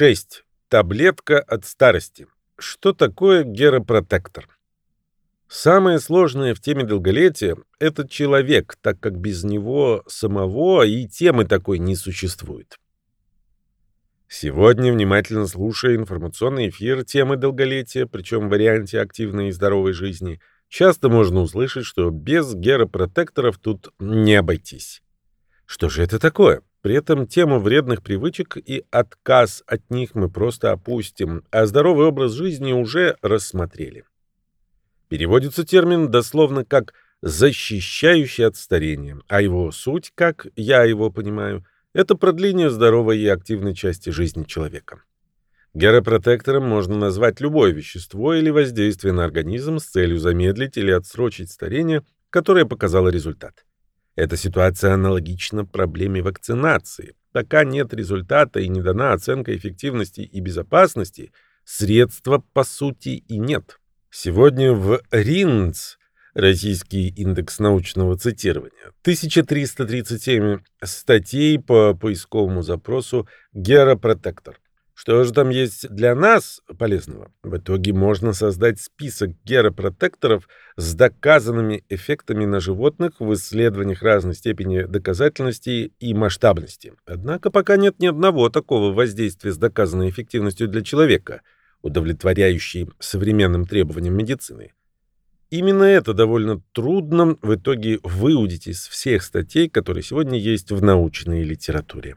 6. Таблетка от старости. Что такое геропротектор? Самое сложное в теме долголетия – это человек, так как без него самого и темы такой не существует. Сегодня, внимательно слушая информационный эфир темы долголетия, причем в варианте активной и здоровой жизни, часто можно услышать, что без геропротекторов тут не обойтись. Что же это такое? При этом тему вредных привычек и отказ от них мы просто опустим, а здоровый образ жизни уже рассмотрели. Переводится термин дословно как «защищающий от старения», а его суть, как я его понимаю, это продление здоровой и активной части жизни человека. Геропротектором можно назвать любое вещество или воздействие на организм с целью замедлить или отсрочить старение, которое показало результат. Эта ситуация аналогична проблеме вакцинации. Пока нет результата и не дана оценка эффективности и безопасности, средства по сути и нет. Сегодня в РИНЦ, Российский индекс научного цитирования, 1337 статей по поисковому запросу «Геропротектор». Что же там есть для нас полезного? В итоге можно создать список геропротекторов с доказанными эффектами на животных в исследованиях разной степени доказательности и масштабности. Однако пока нет ни одного такого воздействия с доказанной эффективностью для человека – удовлетворяющий современным требованиям медицины. Именно это довольно трудно в итоге выудить из всех статей, которые сегодня есть в научной литературе.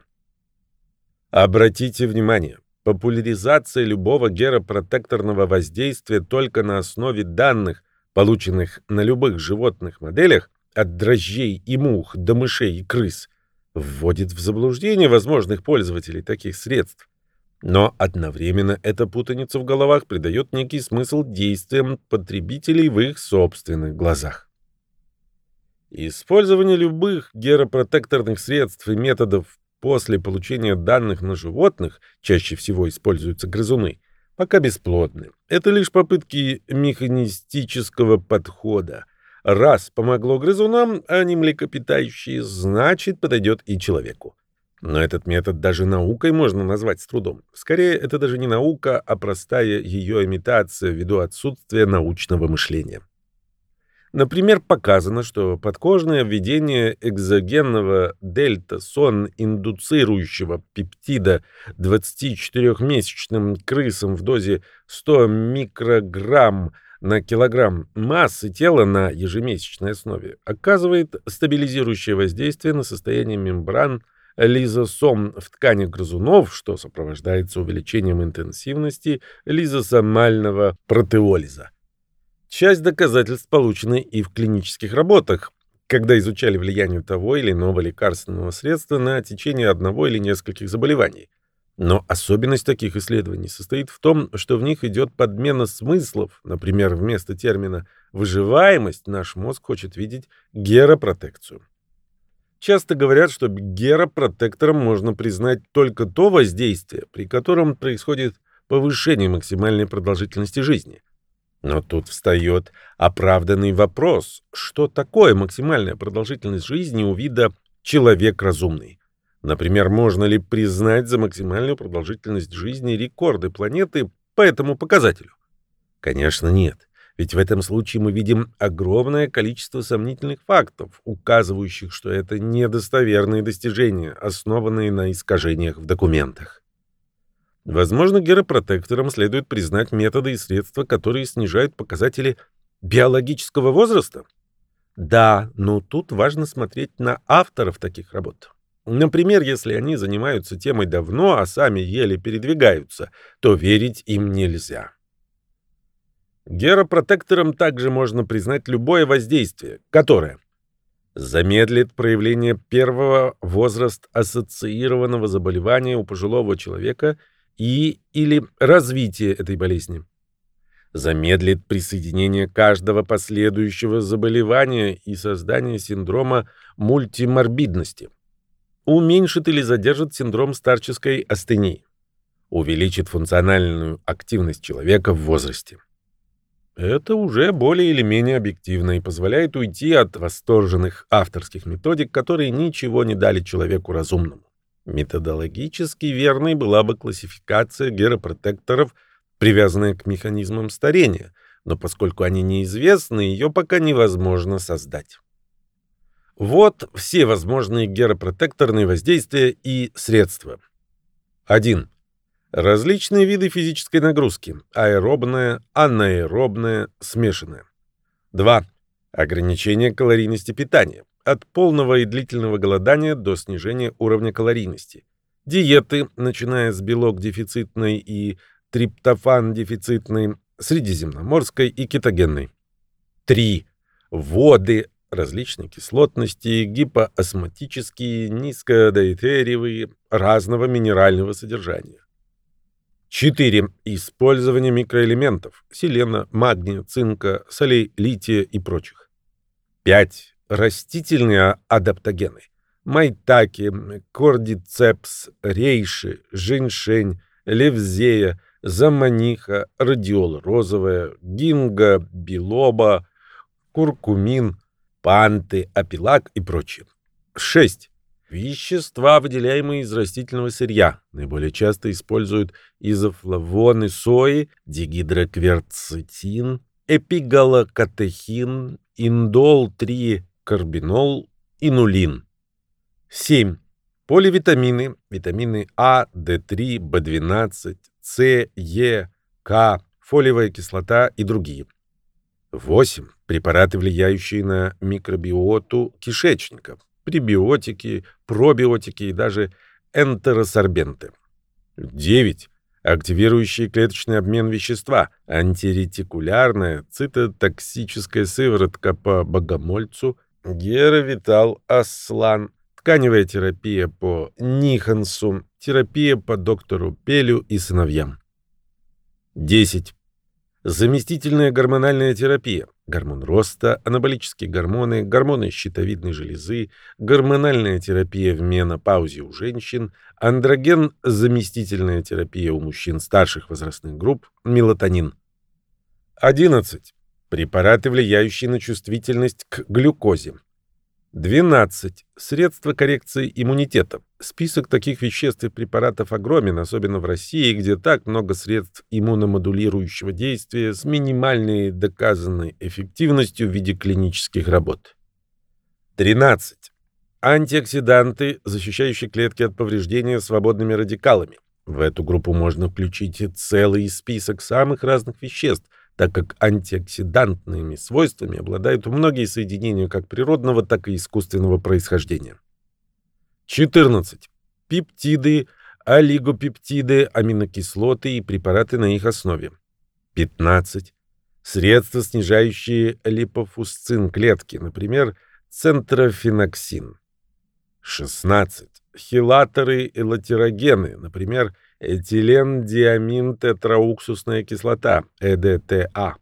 Обратите внимание, популяризация любого геропротекторного воздействия только на основе данных, полученных на любых животных моделях, от дрожжей и мух до мышей и крыс, вводит в заблуждение возможных пользователей таких средств. Но одновременно эта путаница в головах придает некий смысл действиям потребителей в их собственных глазах. Использование любых геропротекторных средств и методов после получения данных на животных, чаще всего используются грызуны, пока бесплодны. Это лишь попытки механистического подхода. Раз помогло грызунам, а они млекопитающие, значит подойдет и человеку. Но этот метод даже наукой можно назвать с трудом. Скорее, это даже не наука, а простая ее имитация ввиду отсутствия научного мышления. Например, показано, что подкожное введение экзогенного дельта-сон-индуцирующего пептида 24-месячным крысам в дозе 100 микрограмм на килограмм массы тела на ежемесячной основе оказывает стабилизирующее воздействие на состояние мембран лизосом в ткани грызунов, что сопровождается увеличением интенсивности лизосомального протеолиза. Часть доказательств получены и в клинических работах, когда изучали влияние того или иного лекарственного средства на течение одного или нескольких заболеваний. Но особенность таких исследований состоит в том, что в них идет подмена смыслов. Например, вместо термина «выживаемость» наш мозг хочет видеть геропротекцию. Часто говорят, что геропротектором можно признать только то воздействие, при котором происходит повышение максимальной продолжительности жизни. Но тут встает оправданный вопрос, что такое максимальная продолжительность жизни у вида «человек разумный». Например, можно ли признать за максимальную продолжительность жизни рекорды планеты по этому показателю? Конечно, нет. Ведь в этом случае мы видим огромное количество сомнительных фактов, указывающих, что это недостоверные достижения, основанные на искажениях в документах. Возможно, геропротекторам следует признать методы и средства, которые снижают показатели биологического возраста. Да, но тут важно смотреть на авторов таких работ. Например, если они занимаются темой давно, а сами еле передвигаются, то верить им нельзя. Геропротектором также можно признать любое воздействие, которое замедлит проявление первого возраст-ассоциированного заболевания у пожилого человека и или развитие этой болезни, замедлит присоединение каждого последующего заболевания и создание синдрома мультиморбидности, уменьшит или задержит синдром старческой астении, увеличит функциональную активность человека в возрасте. Это уже более или менее объективно и позволяет уйти от восторженных авторских методик, которые ничего не дали человеку разумному. Методологически верной была бы классификация геропротекторов, привязанная к механизмам старения, но поскольку они неизвестны, ее пока невозможно создать. Вот все возможные геропротекторные воздействия и средства. 1. Различные виды физической нагрузки. Аэробная, анаэробная, смешанная. 2. Ограничение калорийности питания. От полного и длительного голодания до снижения уровня калорийности. Диеты, начиная с белок-дефицитной и триптофан-дефицитной, средиземноморской и кетогенной. 3. Воды различной кислотности, гипоосмотические, низкодоэтериевые, разного минерального содержания. 4. Использование микроэлементов – селена, магния, цинка, солей, лития и прочих. 5. Растительные адаптогены – майтаки, кордицепс, рейши, женьшень, левзея, заманиха, радиола розовая, гинга, билоба, куркумин, панты, апилак и прочее. 6. Вещества, выделяемые из растительного сырья, наиболее часто используют изофлавоны сои, дигидрокверцетин, эпигалокатехин, индол-3-карбинол, инулин. 7. Поливитамины, витамины А, D3, B12, С, Е, К, фолиевая кислота и другие. 8. Препараты, влияющие на микробиоту кишечника, пребиотики, пробиотики и даже энтеросорбенты. 9. Активирующие клеточный обмен вещества, антиретикулярная цитотоксическая сыворотка по богомольцу, геровитал аслан, тканевая терапия по Нихансу, терапия по доктору Пелю и сыновьям. 10. Заместительная гормональная терапия. Гормон роста, анаболические гормоны, гормоны щитовидной железы, гормональная терапия в менопаузе у женщин, андроген, заместительная терапия у мужчин старших возрастных групп, мелатонин. 11. Препараты, влияющие на чувствительность к глюкозе. 12. Средства коррекции иммунитета. Список таких веществ и препаратов огромен, особенно в России, где так много средств иммуномодулирующего действия с минимальной доказанной эффективностью в виде клинических работ. 13. Антиоксиданты, защищающие клетки от повреждения свободными радикалами. В эту группу можно включить целый список самых разных веществ – так как антиоксидантными свойствами обладают многие соединения как природного, так и искусственного происхождения. 14. Пептиды, олигопептиды, аминокислоты и препараты на их основе. 15. Средства, снижающие липофусцин клетки, например, центрофеноксин. 16. Хилаторы и латерогены, например, этилендиамин-тетрауксусная кислота, ЭДТА.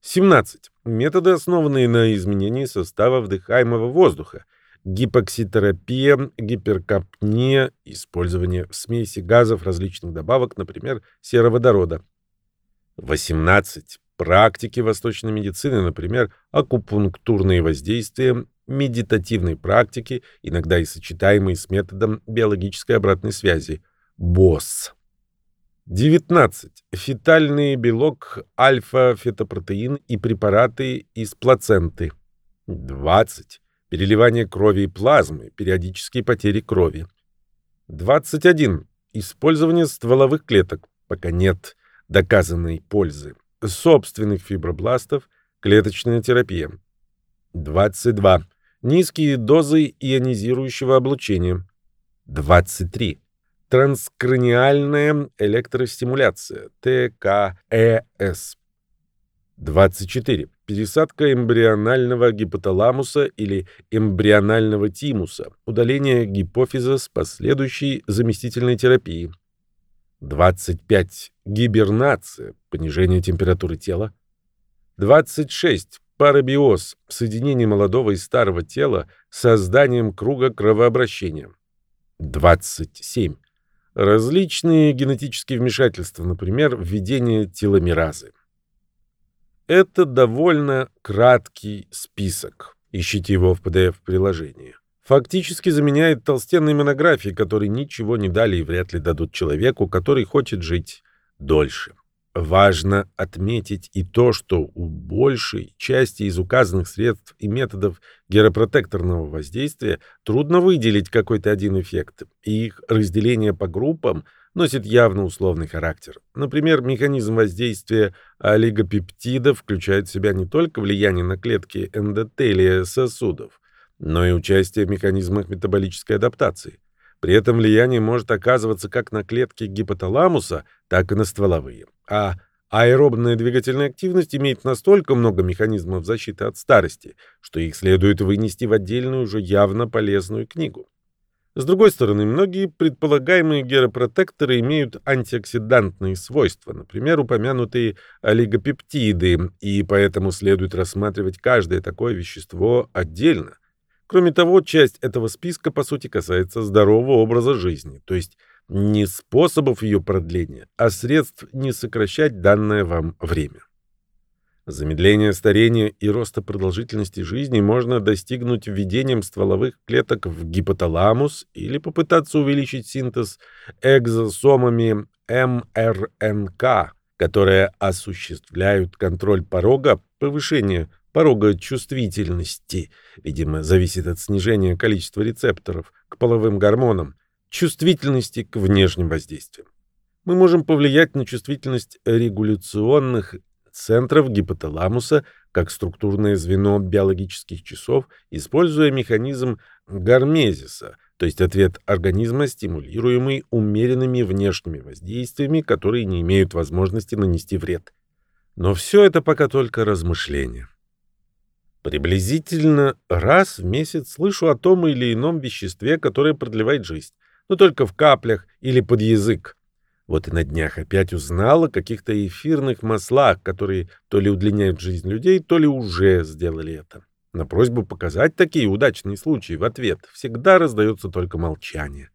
17. Методы, основанные на изменении состава вдыхаемого воздуха, гипокситерапия, гиперкапния, использование смеси газов различных добавок, например, сероводорода. 18. Практики восточной медицины, например, акупунктурные воздействия, медитативные практики, иногда и сочетаемые с методом биологической обратной связи – БОС. 19. Фетальный белок, альфа-фетопротеин и препараты из плаценты. 20. Переливание крови и плазмы, периодические потери крови. 21. Использование стволовых клеток, пока нет доказанной пользы. Собственных фибробластов, клеточная терапия. 22. Низкие дозы ионизирующего облучения. 23 транскраниальная электростимуляция, ТКЭС. 24. Пересадка эмбрионального гипоталамуса или эмбрионального тимуса, удаление гипофиза с последующей заместительной терапией. 25. Гибернация, понижение температуры тела. 26. Парабиоз, соединение молодого и старого тела с созданием круга кровообращения. 27. Различные генетические вмешательства, например, введение теломеразы. Это довольно краткий список. Ищите его в PDF-приложении. фактически заменяет толстенные монографии, которые ничего не дали и вряд ли дадут человеку, который хочет жить дольше. Важно отметить и то, что у большей части из указанных средств и методов геропротекторного воздействия трудно выделить какой-то один эффект, и их разделение по группам носит явно условный характер. Например, механизм воздействия олигопептидов включает в себя не только влияние на клетки эндотелия сосудов, но и участие в механизмах метаболической адаптации. При этом влияние может оказываться как на клетки гипоталамуса, так и на стволовые. А аэробная двигательная активность имеет настолько много механизмов защиты от старости, что их следует вынести в отдельную уже явно полезную книгу. С другой стороны, многие предполагаемые геропротекторы имеют антиоксидантные свойства, например, упомянутые олигопептиды, и поэтому следует рассматривать каждое такое вещество отдельно. Кроме того, часть этого списка, по сути, касается здорового образа жизни, то есть не способов ее продления, а средств не сокращать данное вам время. Замедление старения и роста продолжительности жизни можно достигнуть введением стволовых клеток в гипоталамус или попытаться увеличить синтез экзосомами МРНК, которые осуществляют контроль порога, повышение порога чувствительности, видимо, зависит от снижения количества рецепторов к половым гормонам, чувствительности к внешним воздействиям. Мы можем повлиять на чувствительность регуляционных центров гипоталамуса как структурное звено биологических часов, используя механизм гармезиса, то есть ответ организма, стимулируемый умеренными внешними воздействиями, которые не имеют возможности нанести вред. Но все это пока только размышления. Приблизительно раз в месяц слышу о том или ином веществе, которое продлевает жизнь, но только в каплях или под язык. Вот и на днях опять узнал о каких-то эфирных маслах, которые то ли удлиняют жизнь людей, то ли уже сделали это. На просьбу показать такие удачные случаи в ответ всегда раздается только молчание.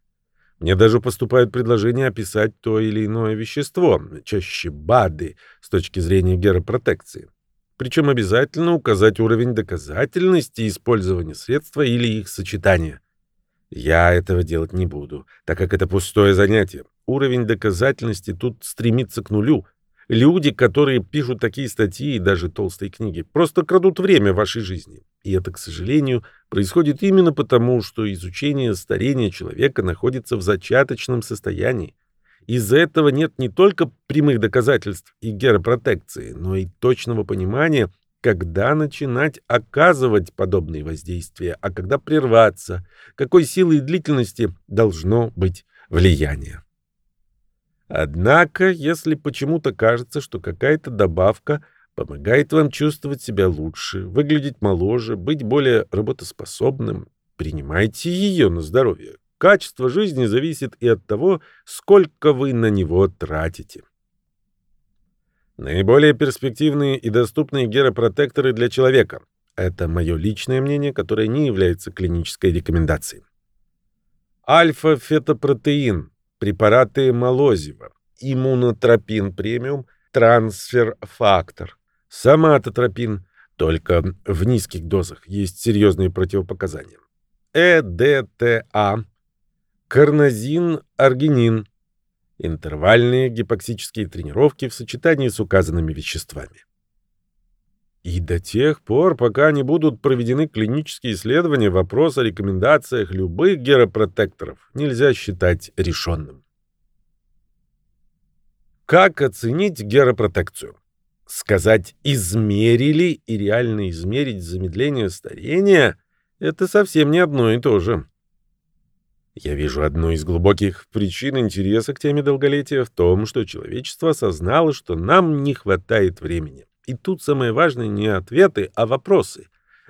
Мне даже поступают предложения описать то или иное вещество, чаще БАДы, с точки зрения геропротекции. Причем обязательно указать уровень доказательности использования средства или их сочетания. Я этого делать не буду, так как это пустое занятие. Уровень доказательности тут стремится к нулю. Люди, которые пишут такие статьи и даже толстые книги, просто крадут время вашей жизни. И это, к сожалению, происходит именно потому, что изучение старения человека находится в зачаточном состоянии. Из-за этого нет не только прямых доказательств и геропротекции, но и точного понимания, когда начинать оказывать подобные воздействия, а когда прерваться, какой силы и длительности должно быть влияние. Однако, если почему-то кажется, что какая-то добавка помогает вам чувствовать себя лучше, выглядеть моложе, быть более работоспособным, принимайте ее на здоровье. Качество жизни зависит и от того, сколько вы на него тратите. Наиболее перспективные и доступные геропротекторы для человека. Это мое личное мнение, которое не является клинической рекомендацией. Альфа-фетопротеин препараты Молозева, иммунотропин премиум, трансфер-фактор, соматотропин, только в низких дозах есть серьезные противопоказания. ЭДТА, карнозин, аргинин, интервальные гипоксические тренировки в сочетании с указанными веществами. И до тех пор, пока не будут проведены клинические исследования, вопрос о рекомендациях любых геропротекторов нельзя считать решенным. Как оценить геропротекцию? Сказать «измерили» и реально измерить замедление старения — это совсем не одно и то же. Я вижу одну из глубоких причин интереса к теме долголетия в том, что человечество осознало, что нам не хватает времени. И тут самое важное не ответы, а вопросы.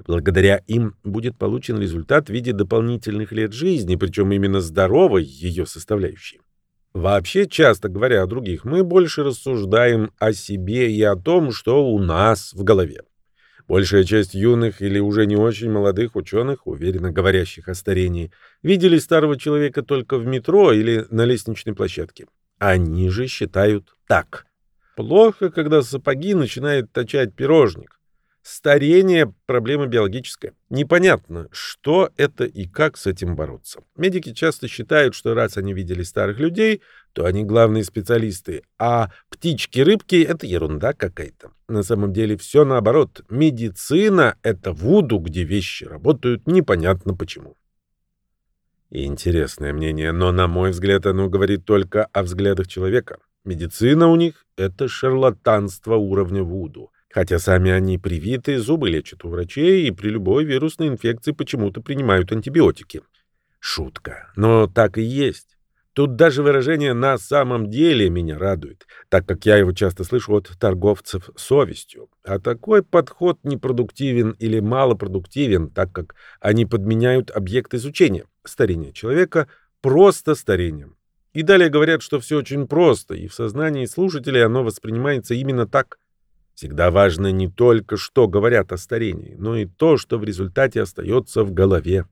Благодаря им будет получен результат в виде дополнительных лет жизни, причем именно здоровой ее составляющей. Вообще, часто говоря о других, мы больше рассуждаем о себе и о том, что у нас в голове. Большая часть юных или уже не очень молодых ученых, уверенно говорящих о старении, видели старого человека только в метро или на лестничной площадке. Они же считают так. Плохо, когда сапоги начинает точать пирожник. Старение – проблема биологическая. Непонятно, что это и как с этим бороться. Медики часто считают, что раз они видели старых людей, то они главные специалисты, а птички-рыбки – это ерунда какая-то. На самом деле все наоборот. Медицина – это вуду, где вещи работают непонятно почему. Интересное мнение, но, на мой взгляд, оно говорит только о взглядах человека. Медицина у них – это шарлатанство уровня вуду – Хотя сами они привиты, зубы лечат у врачей и при любой вирусной инфекции почему-то принимают антибиотики. Шутка, но так и есть. Тут даже выражение «на самом деле» меня радует, так как я его часто слышу от торговцев совестью. А такой подход непродуктивен или малопродуктивен, так как они подменяют объект изучения – старение человека – просто старением. И далее говорят, что все очень просто, и в сознании слушателей оно воспринимается именно так – Всегда важно не только, что говорят о старении, но и то, что в результате остается в голове.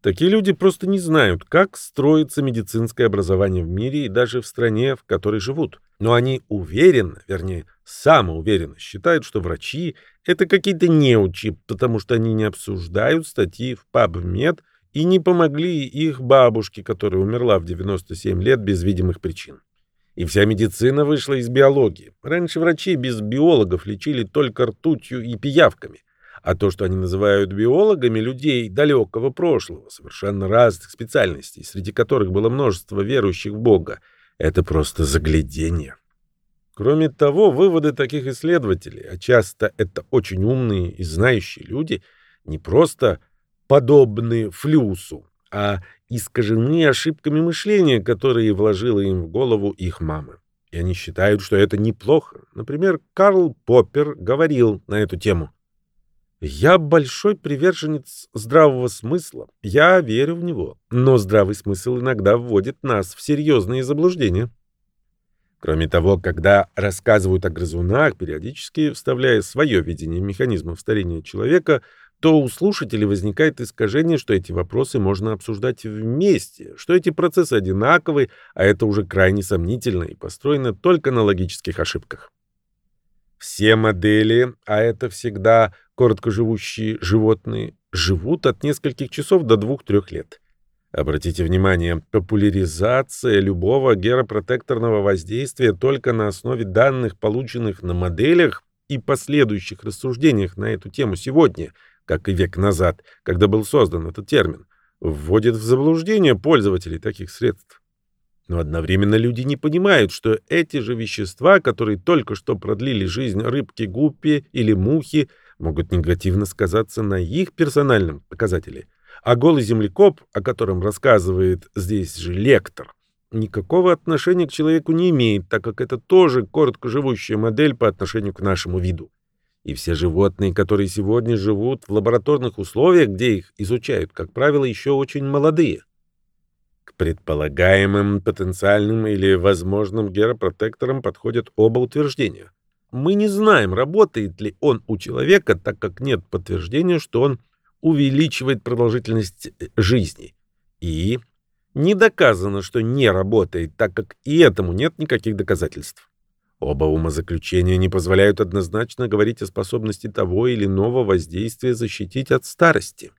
Такие люди просто не знают, как строится медицинское образование в мире и даже в стране, в которой живут. Но они уверенно, вернее, самоуверенно считают, что врачи — это какие-то неучи, потому что они не обсуждают статьи в PubMed и не помогли их бабушке, которая умерла в 97 лет без видимых причин. И вся медицина вышла из биологии. Раньше врачи без биологов лечили только ртутью и пиявками. А то, что они называют биологами людей далекого прошлого, совершенно разных специальностей, среди которых было множество верующих в Бога, это просто заглядение. Кроме того, выводы таких исследователей, а часто это очень умные и знающие люди, не просто подобны флюсу, а искажены ошибками мышления, которые вложила им в голову их мама. И они считают, что это неплохо. Например, Карл Поппер говорил на эту тему. «Я большой приверженец здравого смысла. Я верю в него. Но здравый смысл иногда вводит нас в серьезные заблуждения». Кроме того, когда рассказывают о грызунах, периодически вставляя свое видение механизмов старения человека, то у слушателей возникает искажение, что эти вопросы можно обсуждать вместе, что эти процессы одинаковы, а это уже крайне сомнительно и построено только на логических ошибках. Все модели, а это всегда короткоживущие животные, живут от нескольких часов до 2-3 лет. Обратите внимание, популяризация любого геропротекторного воздействия только на основе данных, полученных на моделях и последующих рассуждениях на эту тему сегодня – как и век назад, когда был создан этот термин, вводит в заблуждение пользователей таких средств. Но одновременно люди не понимают, что эти же вещества, которые только что продлили жизнь рыбки гуппи или мухи, могут негативно сказаться на их персональном показателе. А голый землекоп, о котором рассказывает здесь же лектор, никакого отношения к человеку не имеет, так как это тоже короткоживущая модель по отношению к нашему виду. И все животные, которые сегодня живут в лабораторных условиях, где их изучают, как правило, еще очень молодые. К предполагаемым потенциальным или возможным геропротекторам подходят оба утверждения. Мы не знаем, работает ли он у человека, так как нет подтверждения, что он увеличивает продолжительность э, жизни. И не доказано, что не работает, так как и этому нет никаких доказательств. Оба умозаключения не позволяют однозначно говорить о способности того или иного воздействия защитить от старости.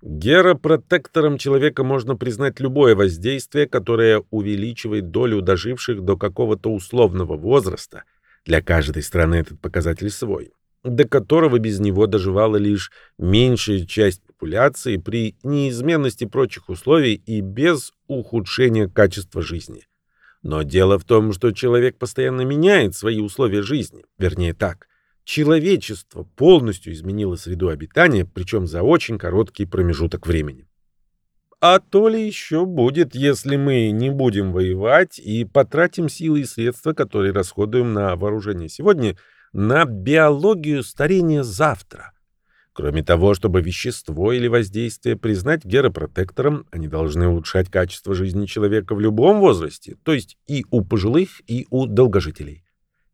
Геропротектором человека можно признать любое воздействие, которое увеличивает долю доживших до какого-то условного возраста. Для каждой страны этот показатель свой, до которого без него доживала лишь меньшая часть популяции при неизменности прочих условий и без ухудшения качества жизни. Но дело в том, что человек постоянно меняет свои условия жизни. Вернее так, человечество полностью изменило среду обитания, причем за очень короткий промежуток времени. А то ли еще будет, если мы не будем воевать и потратим силы и средства, которые расходуем на вооружение сегодня, на биологию старения завтра – Кроме того, чтобы вещество или воздействие признать геропротектором, они должны улучшать качество жизни человека в любом возрасте, то есть и у пожилых, и у долгожителей.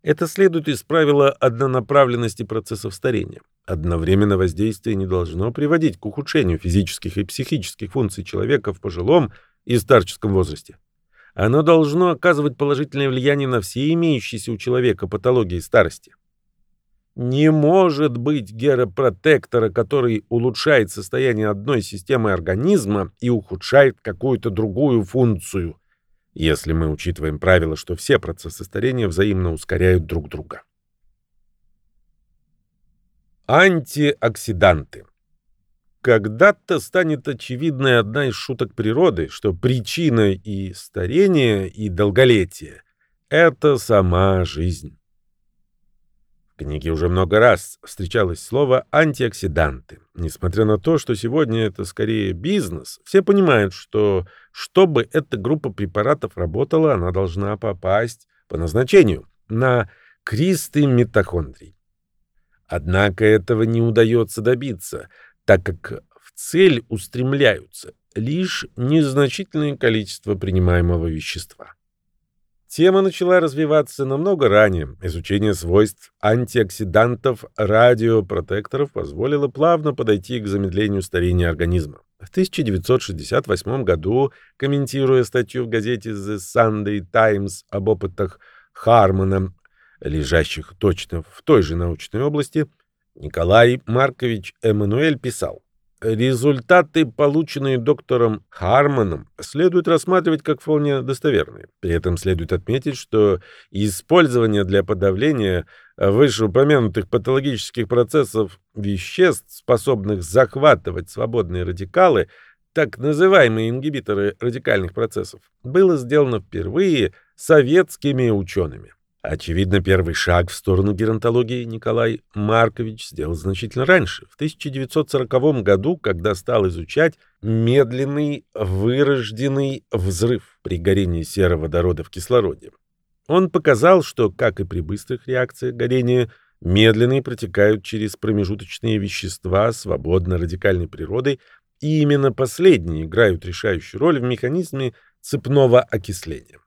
Это следует из правила однонаправленности процессов старения. Одновременно воздействие не должно приводить к ухудшению физических и психических функций человека в пожилом и старческом возрасте. Оно должно оказывать положительное влияние на все имеющиеся у человека патологии старости. Не может быть геропротектора, который улучшает состояние одной системы организма и ухудшает какую-то другую функцию, если мы учитываем правило, что все процессы старения взаимно ускоряют друг друга. Антиоксиданты когда-то станет очевидной одна из шуток природы, что причина и старения, и долголетия — это сама жизнь. Книге уже много раз встречалось слово «антиоксиданты». Несмотря на то, что сегодня это скорее бизнес, все понимают, что чтобы эта группа препаратов работала, она должна попасть по назначению на кристы митохондрий. Однако этого не удается добиться — так как в цель устремляются лишь незначительное количество принимаемого вещества. Тема начала развиваться намного ранее. Изучение свойств антиоксидантов радиопротекторов позволило плавно подойти к замедлению старения организма. В 1968 году, комментируя статью в газете The Sunday Times об опытах Хармона, лежащих точно в той же научной области, Николай Маркович Эммануэль писал, Результаты, полученные доктором Харманом, следует рассматривать как вполне достоверные. При этом следует отметить, что использование для подавления вышеупомянутых патологических процессов веществ, способных захватывать свободные радикалы, так называемые ингибиторы радикальных процессов, было сделано впервые советскими учеными. Очевидно, первый шаг в сторону геронтологии Николай Маркович сделал значительно раньше, в 1940 году, когда стал изучать медленный вырожденный взрыв при горении сероводорода в кислороде. Он показал, что, как и при быстрых реакциях горения, медленные протекают через промежуточные вещества свободно радикальной природы, и именно последние играют решающую роль в механизме цепного окисления.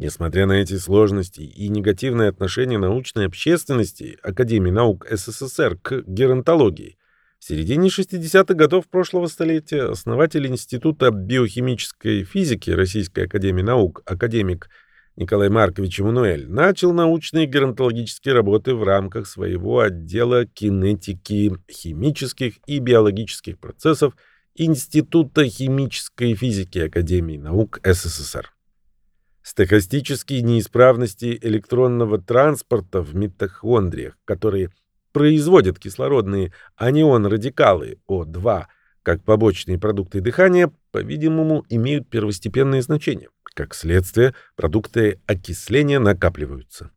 Несмотря на эти сложности и негативное отношение научной общественности Академии наук СССР к геронтологии, в середине 60-х годов прошлого столетия основатель Института биохимической физики Российской Академии наук, академик Николай Маркович Эммануэль, начал научные геронтологические работы в рамках своего отдела кинетики химических и биологических процессов Института химической физики Академии наук СССР. Стохастические неисправности электронного транспорта в митохондриях, которые производят кислородные анион-радикалы О2 как побочные продукты дыхания, по-видимому, имеют первостепенное значение. Как следствие, продукты окисления накапливаются.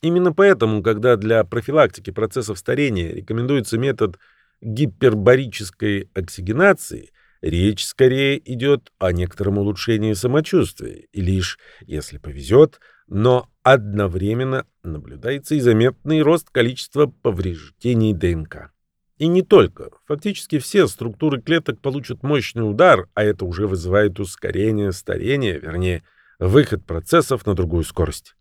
Именно поэтому, когда для профилактики процессов старения рекомендуется метод гипербарической оксигенации, Речь скорее идет о некотором улучшении самочувствия, и лишь, если повезет, но одновременно наблюдается и заметный рост количества повреждений ДНК. И не только. Фактически все структуры клеток получат мощный удар, а это уже вызывает ускорение старения, вернее, выход процессов на другую скорость.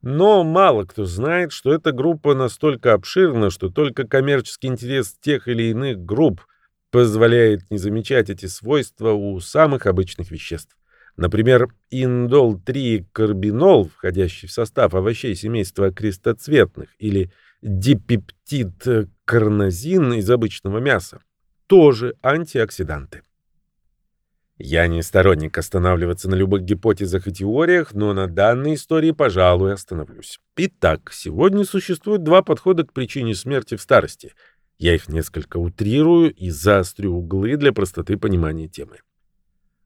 Но мало кто знает, что эта группа настолько обширна, что только коммерческий интерес тех или иных групп – позволяет не замечать эти свойства у самых обычных веществ. Например, индол-3-карбинол, входящий в состав овощей семейства крестоцветных, или дипептид-карнозин из обычного мяса, тоже антиоксиданты. Я не сторонник останавливаться на любых гипотезах и теориях, но на данной истории, пожалуй, остановлюсь. Итак, сегодня существует два подхода к причине смерти в старости — я их несколько утрирую и заострю углы для простоты понимания темы.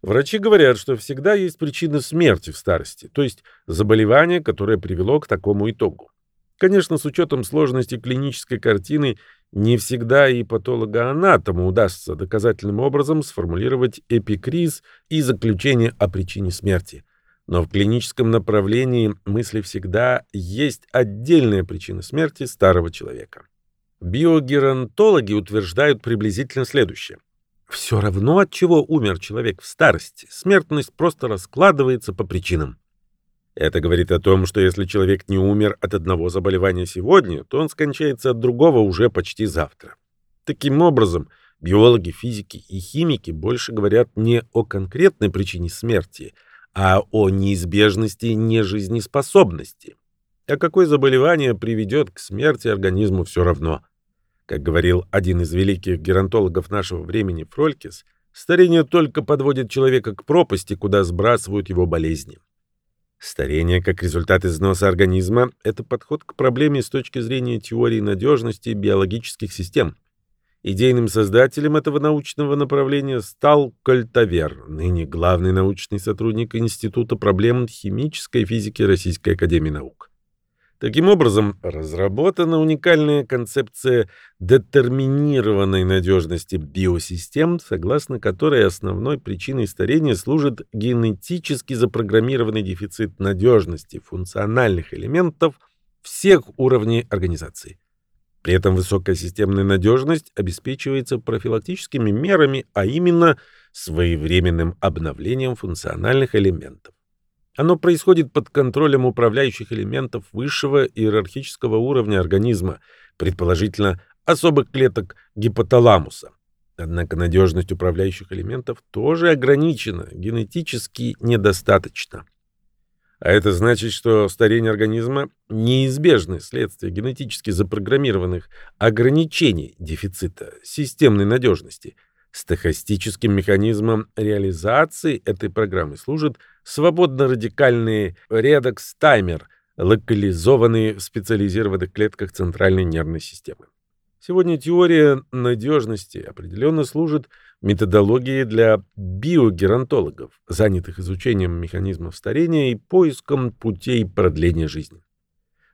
Врачи говорят, что всегда есть причина смерти в старости, то есть заболевание, которое привело к такому итогу. Конечно, с учетом сложности клинической картины, не всегда и патологоанатому удастся доказательным образом сформулировать эпикриз и заключение о причине смерти. Но в клиническом направлении мысли всегда есть отдельная причина смерти старого человека. Биогеронтологи утверждают приблизительно следующее. Все равно, от чего умер человек в старости, смертность просто раскладывается по причинам. Это говорит о том, что если человек не умер от одного заболевания сегодня, то он скончается от другого уже почти завтра. Таким образом, биологи, физики и химики больше говорят не о конкретной причине смерти, а о неизбежности нежизнеспособности. А какое заболевание приведет к смерти организму все равно. Как говорил один из великих геронтологов нашего времени Фролькис, старение только подводит человека к пропасти, куда сбрасывают его болезни. Старение как результат износа организма – это подход к проблеме с точки зрения теории надежности биологических систем. Идейным создателем этого научного направления стал Кольтавер, ныне главный научный сотрудник Института проблем химической физики Российской академии наук. Таким образом, разработана уникальная концепция детерминированной надежности биосистем, согласно которой основной причиной старения служит генетически запрограммированный дефицит надежности функциональных элементов всех уровней организации. При этом высокая системная надежность обеспечивается профилактическими мерами, а именно своевременным обновлением функциональных элементов. Оно происходит под контролем управляющих элементов высшего иерархического уровня организма, предположительно особых клеток гипоталамуса. Однако надежность управляющих элементов тоже ограничена, генетически недостаточно. А это значит, что старение организма – неизбежное следствие генетически запрограммированных ограничений дефицита системной надежности – Стохастическим механизмом реализации этой программы служит свободно-радикальный редокс-таймер, локализованный в специализированных клетках центральной нервной системы. Сегодня теория надежности определенно служит методологией для биогеронтологов, занятых изучением механизмов старения и поиском путей продления жизни.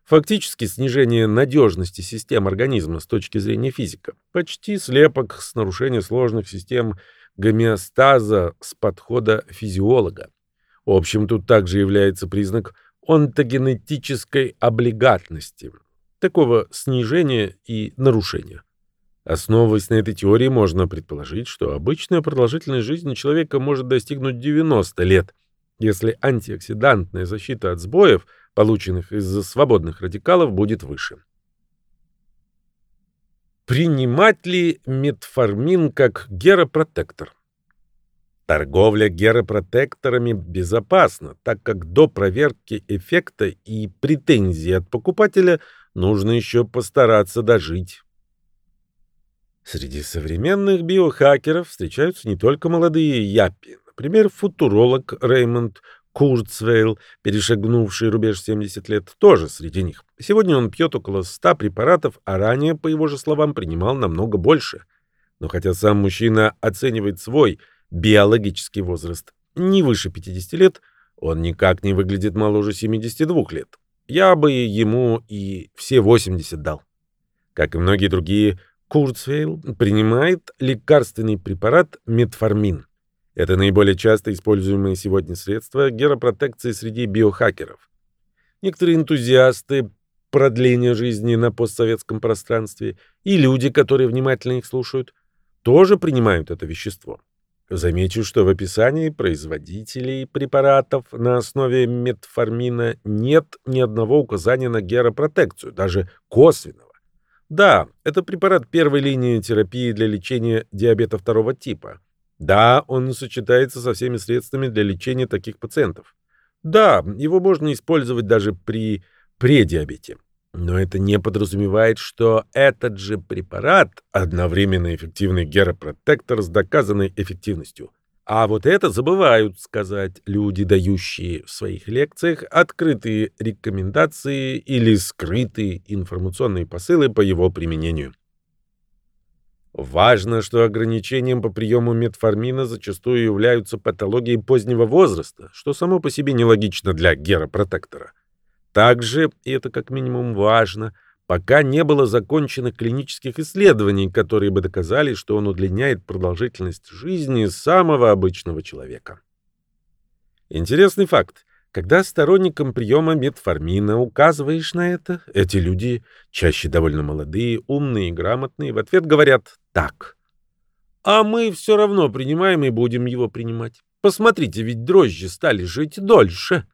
Фактически снижение надежности систем организма с точки зрения физика почти слепок с нарушения сложных систем гомеостаза с подхода физиолога. В общем, тут также является признак онтогенетической облигатности, такого снижения и нарушения. Основываясь на этой теории, можно предположить, что обычная продолжительность жизни человека может достигнуть 90 лет, если антиоксидантная защита от сбоев – полученных из-за свободных радикалов, будет выше. Принимать ли метформин как геропротектор? Торговля геропротекторами безопасна, так как до проверки эффекта и претензий от покупателя нужно еще постараться дожить. Среди современных биохакеров встречаются не только молодые япи. Например, футуролог Реймонд Курцвейл, перешагнувший рубеж 70 лет, тоже среди них. Сегодня он пьет около 100 препаратов, а ранее, по его же словам, принимал намного больше. Но хотя сам мужчина оценивает свой биологический возраст не выше 50 лет, он никак не выглядит моложе 72 лет. Я бы ему и все 80 дал. Как и многие другие, Курцвейл принимает лекарственный препарат метформин. Это наиболее часто используемое сегодня средство геропротекции среди биохакеров. Некоторые энтузиасты продления жизни на постсоветском пространстве и люди, которые внимательно их слушают, тоже принимают это вещество. Замечу, что в описании производителей препаратов на основе метформина нет ни одного указания на геропротекцию, даже косвенного. Да, это препарат первой линии терапии для лечения диабета второго типа. Да, он сочетается со всеми средствами для лечения таких пациентов. Да, его можно использовать даже при предиабете. Но это не подразумевает, что этот же препарат одновременно эффективный геропротектор с доказанной эффективностью. А вот это забывают сказать люди, дающие в своих лекциях открытые рекомендации или скрытые информационные посылы по его применению. Важно, что ограничением по приему метформина зачастую являются патологии позднего возраста, что само по себе нелогично для геропротектора. Также, и это как минимум важно, пока не было закончено клинических исследований, которые бы доказали, что он удлиняет продолжительность жизни самого обычного человека. Интересный факт. Когда сторонникам приема метформина указываешь на это, эти люди, чаще довольно молодые, умные и грамотные, в ответ говорят «так». А мы все равно принимаем и будем его принимать. Посмотрите, ведь дрожжи стали жить дольше.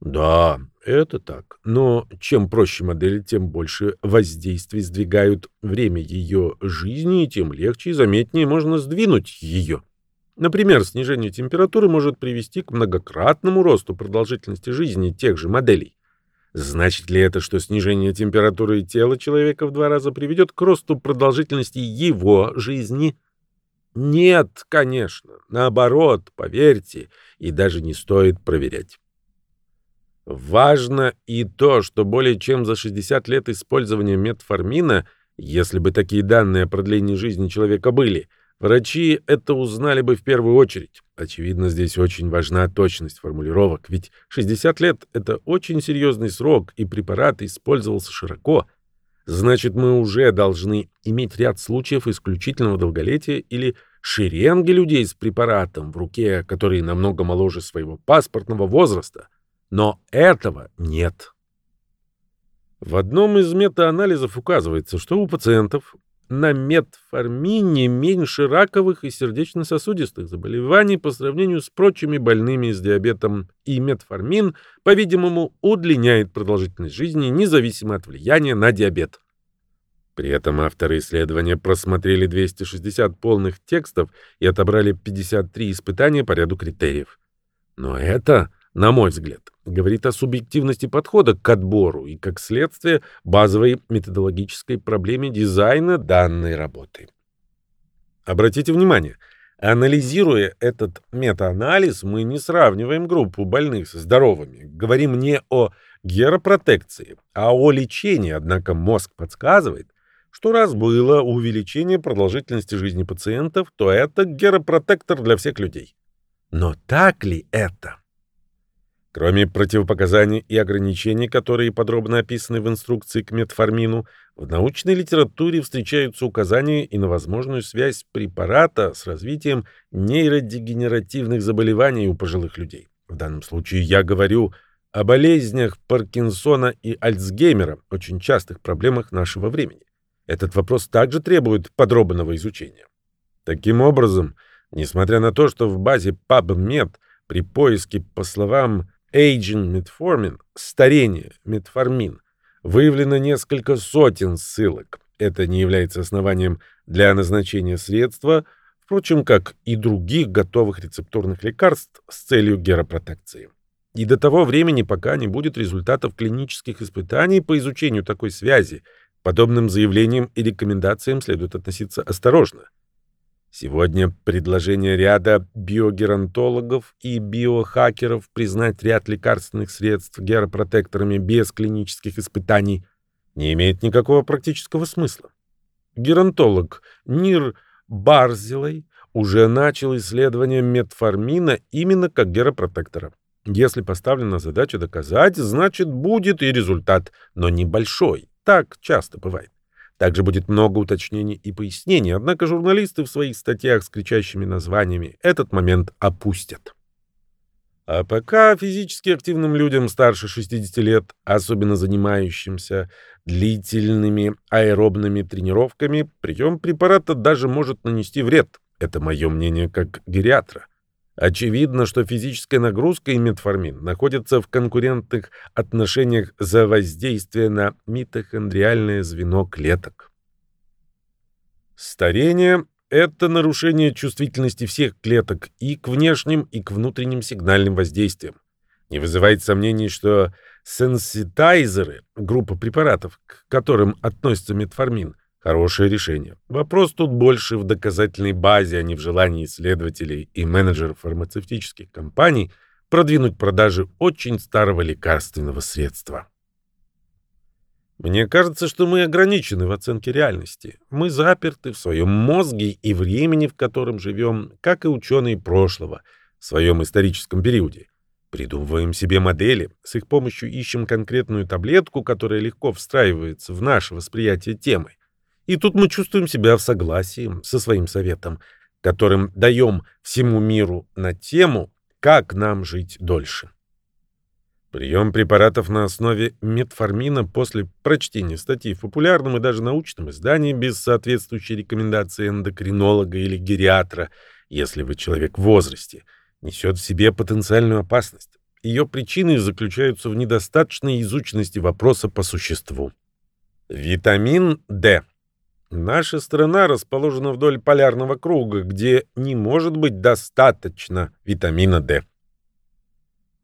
Да, это так. Но чем проще модель, тем больше воздействий сдвигают время ее жизни, и тем легче и заметнее можно сдвинуть ее. Например, снижение температуры может привести к многократному росту продолжительности жизни тех же моделей. Значит ли это, что снижение температуры тела человека в два раза приведет к росту продолжительности его жизни? Нет, конечно. Наоборот, поверьте, и даже не стоит проверять. Важно и то, что более чем за 60 лет использования метформина, если бы такие данные о продлении жизни человека были, Врачи это узнали бы в первую очередь. Очевидно, здесь очень важна точность формулировок, ведь 60 лет — это очень серьезный срок, и препарат использовался широко. Значит, мы уже должны иметь ряд случаев исключительного долголетия или шеренги людей с препаратом в руке, которые намного моложе своего паспортного возраста. Но этого нет. В одном из метаанализов указывается, что у пациентов, на метформине меньше раковых и сердечно-сосудистых заболеваний по сравнению с прочими больными с диабетом, и метформин, по-видимому, удлиняет продолжительность жизни независимо от влияния на диабет. При этом авторы исследования просмотрели 260 полных текстов и отобрали 53 испытания по ряду критериев. Но это, на мой взгляд, говорит о субъективности подхода к отбору и, как следствие, базовой методологической проблеме дизайна данной работы. Обратите внимание, анализируя этот метаанализ, мы не сравниваем группу больных со здоровыми, говорим не о геропротекции, а о лечении, однако мозг подсказывает, что раз было увеличение продолжительности жизни пациентов, то это геропротектор для всех людей. Но так ли это? Кроме противопоказаний и ограничений, которые подробно описаны в инструкции к метформину, в научной литературе встречаются указания и на возможную связь препарата с развитием нейродегенеративных заболеваний у пожилых людей. В данном случае я говорю о болезнях Паркинсона и Альцгеймера, очень частых проблемах нашего времени. Этот вопрос также требует подробного изучения. Таким образом, несмотря на то, что в базе PubMed при поиске по словам Aging Metformin, старение, метформин, выявлено несколько сотен ссылок. Это не является основанием для назначения средства, впрочем, как и других готовых рецептурных лекарств с целью геропротекции. И до того времени, пока не будет результатов клинических испытаний по изучению такой связи, подобным заявлениям и рекомендациям следует относиться осторожно. Сегодня предложение ряда биогеронтологов и биохакеров признать ряд лекарственных средств геропротекторами без клинических испытаний не имеет никакого практического смысла. Геронтолог Нир Барзилой уже начал исследование метформина именно как геропротектора. Если поставлена задача доказать, значит будет и результат, но небольшой. Так часто бывает. Также будет много уточнений и пояснений, однако журналисты в своих статьях с кричащими названиями этот момент опустят. А пока физически активным людям старше 60 лет, особенно занимающимся длительными аэробными тренировками, прием препарата даже может нанести вред. Это мое мнение как гериатра. Очевидно, что физическая нагрузка и метформин находятся в конкурентных отношениях за воздействие на митохондриальное звено клеток. Старение – это нарушение чувствительности всех клеток и к внешним, и к внутренним сигнальным воздействиям. Не вызывает сомнений, что сенситайзеры, группа препаратов, к которым относится метформин, Хорошее решение. Вопрос тут больше в доказательной базе, а не в желании исследователей и менеджеров фармацевтических компаний продвинуть продажи очень старого лекарственного средства. Мне кажется, что мы ограничены в оценке реальности. Мы заперты в своем мозге и времени, в котором живем, как и ученые прошлого, в своем историческом периоде. Придумываем себе модели, с их помощью ищем конкретную таблетку, которая легко встраивается в наше восприятие темы. И тут мы чувствуем себя в согласии со своим советом, которым даем всему миру на тему «Как нам жить дольше». Прием препаратов на основе метформина после прочтения статьи в популярном и даже научном издании без соответствующей рекомендации эндокринолога или гериатра, если вы человек в возрасте, несет в себе потенциальную опасность. Ее причины заключаются в недостаточной изученности вопроса по существу. Витамин D Наша страна расположена вдоль полярного круга, где не может быть достаточно витамина D.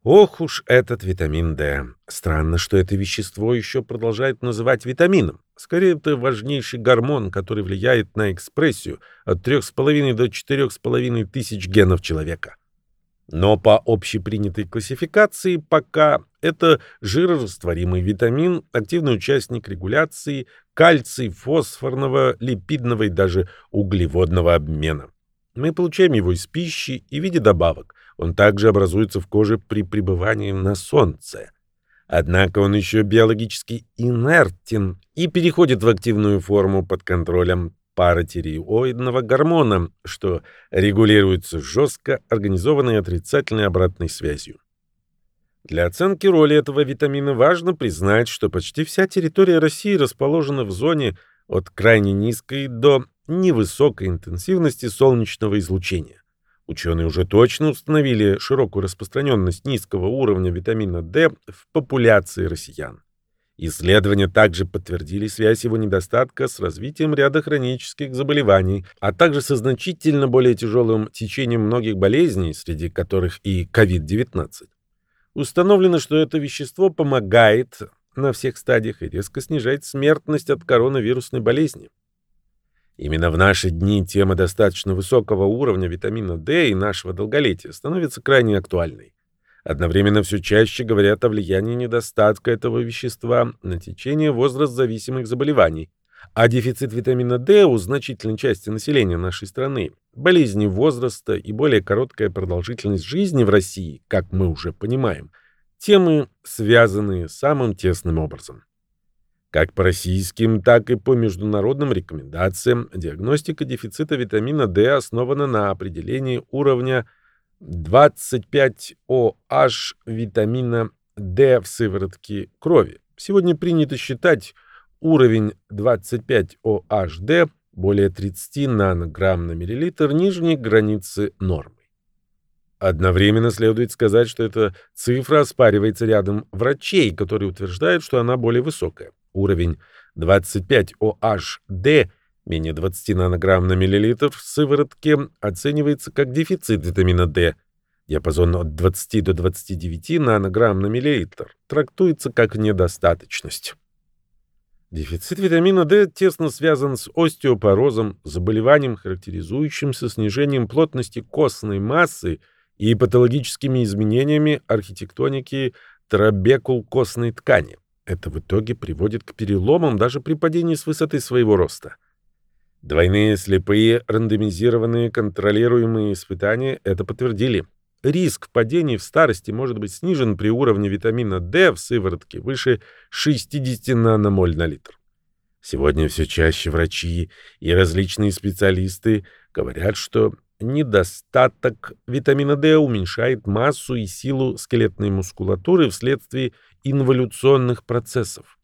Ох уж этот витамин D. Странно, что это вещество еще продолжают называть витамином. Скорее, это важнейший гормон, который влияет на экспрессию от 3,5 до 4,5 тысяч генов человека. Но по общепринятой классификации пока это жирорастворимый витамин, активный участник регуляции кальций, фосфорного, липидного и даже углеводного обмена. Мы получаем его из пищи и в виде добавок. Он также образуется в коже при пребывании на солнце. Однако он еще биологически инертен и переходит в активную форму под контролем паратиреоидного гормона, что регулируется жестко организованной отрицательной обратной связью. Для оценки роли этого витамина важно признать, что почти вся территория России расположена в зоне от крайне низкой до невысокой интенсивности солнечного излучения. Ученые уже точно установили широкую распространенность низкого уровня витамина D в популяции россиян. Исследования также подтвердили связь его недостатка с развитием ряда хронических заболеваний, а также со значительно более тяжелым течением многих болезней, среди которых и COVID-19. Установлено, что это вещество помогает на всех стадиях и резко снижает смертность от коронавирусной болезни. Именно в наши дни тема достаточно высокого уровня витамина D и нашего долголетия становится крайне актуальной. Одновременно все чаще говорят о влиянии недостатка этого вещества на течение возраст-зависимых заболеваний, а дефицит витамина D у значительной части населения нашей страны, болезни возраста и более короткая продолжительность жизни в России, как мы уже понимаем, темы, связанные самым тесным образом. Как по российским, так и по международным рекомендациям, диагностика дефицита витамина D основана на определении уровня 25OH витамина D в сыворотке крови. Сегодня принято считать уровень 25OHD более 30 нанограмм на миллилитр нижней границы нормы. Одновременно следует сказать, что эта цифра оспаривается рядом врачей, которые утверждают, что она более высокая. Уровень 25OHD менее 20 нанограмм на миллилитр в сыворотке оценивается как дефицит витамина D. Диапазон от 20 до 29 нанограмм на миллилитр трактуется как недостаточность. Дефицит витамина D тесно связан с остеопорозом, заболеванием, характеризующимся снижением плотности костной массы и патологическими изменениями архитектоники трабекул костной ткани. Это в итоге приводит к переломам даже при падении с высоты своего роста. Двойные слепые рандомизированные контролируемые испытания это подтвердили. Риск падений в старости может быть снижен при уровне витамина D в сыворотке выше 60 наномоль на литр. Сегодня все чаще врачи и различные специалисты говорят, что недостаток витамина D уменьшает массу и силу скелетной мускулатуры вследствие инволюционных процессов.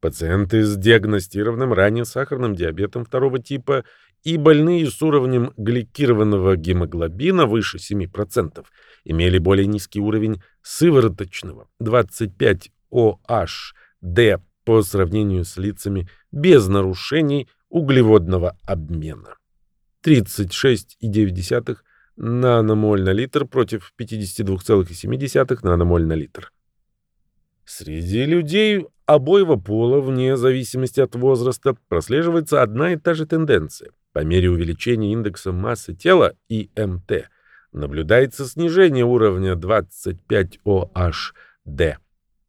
Пациенты с диагностированным ранее сахарным диабетом второго типа и больные с уровнем гликированного гемоглобина выше 7% имели более низкий уровень сывороточного 25OH-D по сравнению с лицами без нарушений углеводного обмена. 36,9 наномоль на литр против 52,7 наномоль на литр. Среди людей обоего пола, вне зависимости от возраста, прослеживается одна и та же тенденция. По мере увеличения индекса массы тела, ИМТ, наблюдается снижение уровня 25OHD.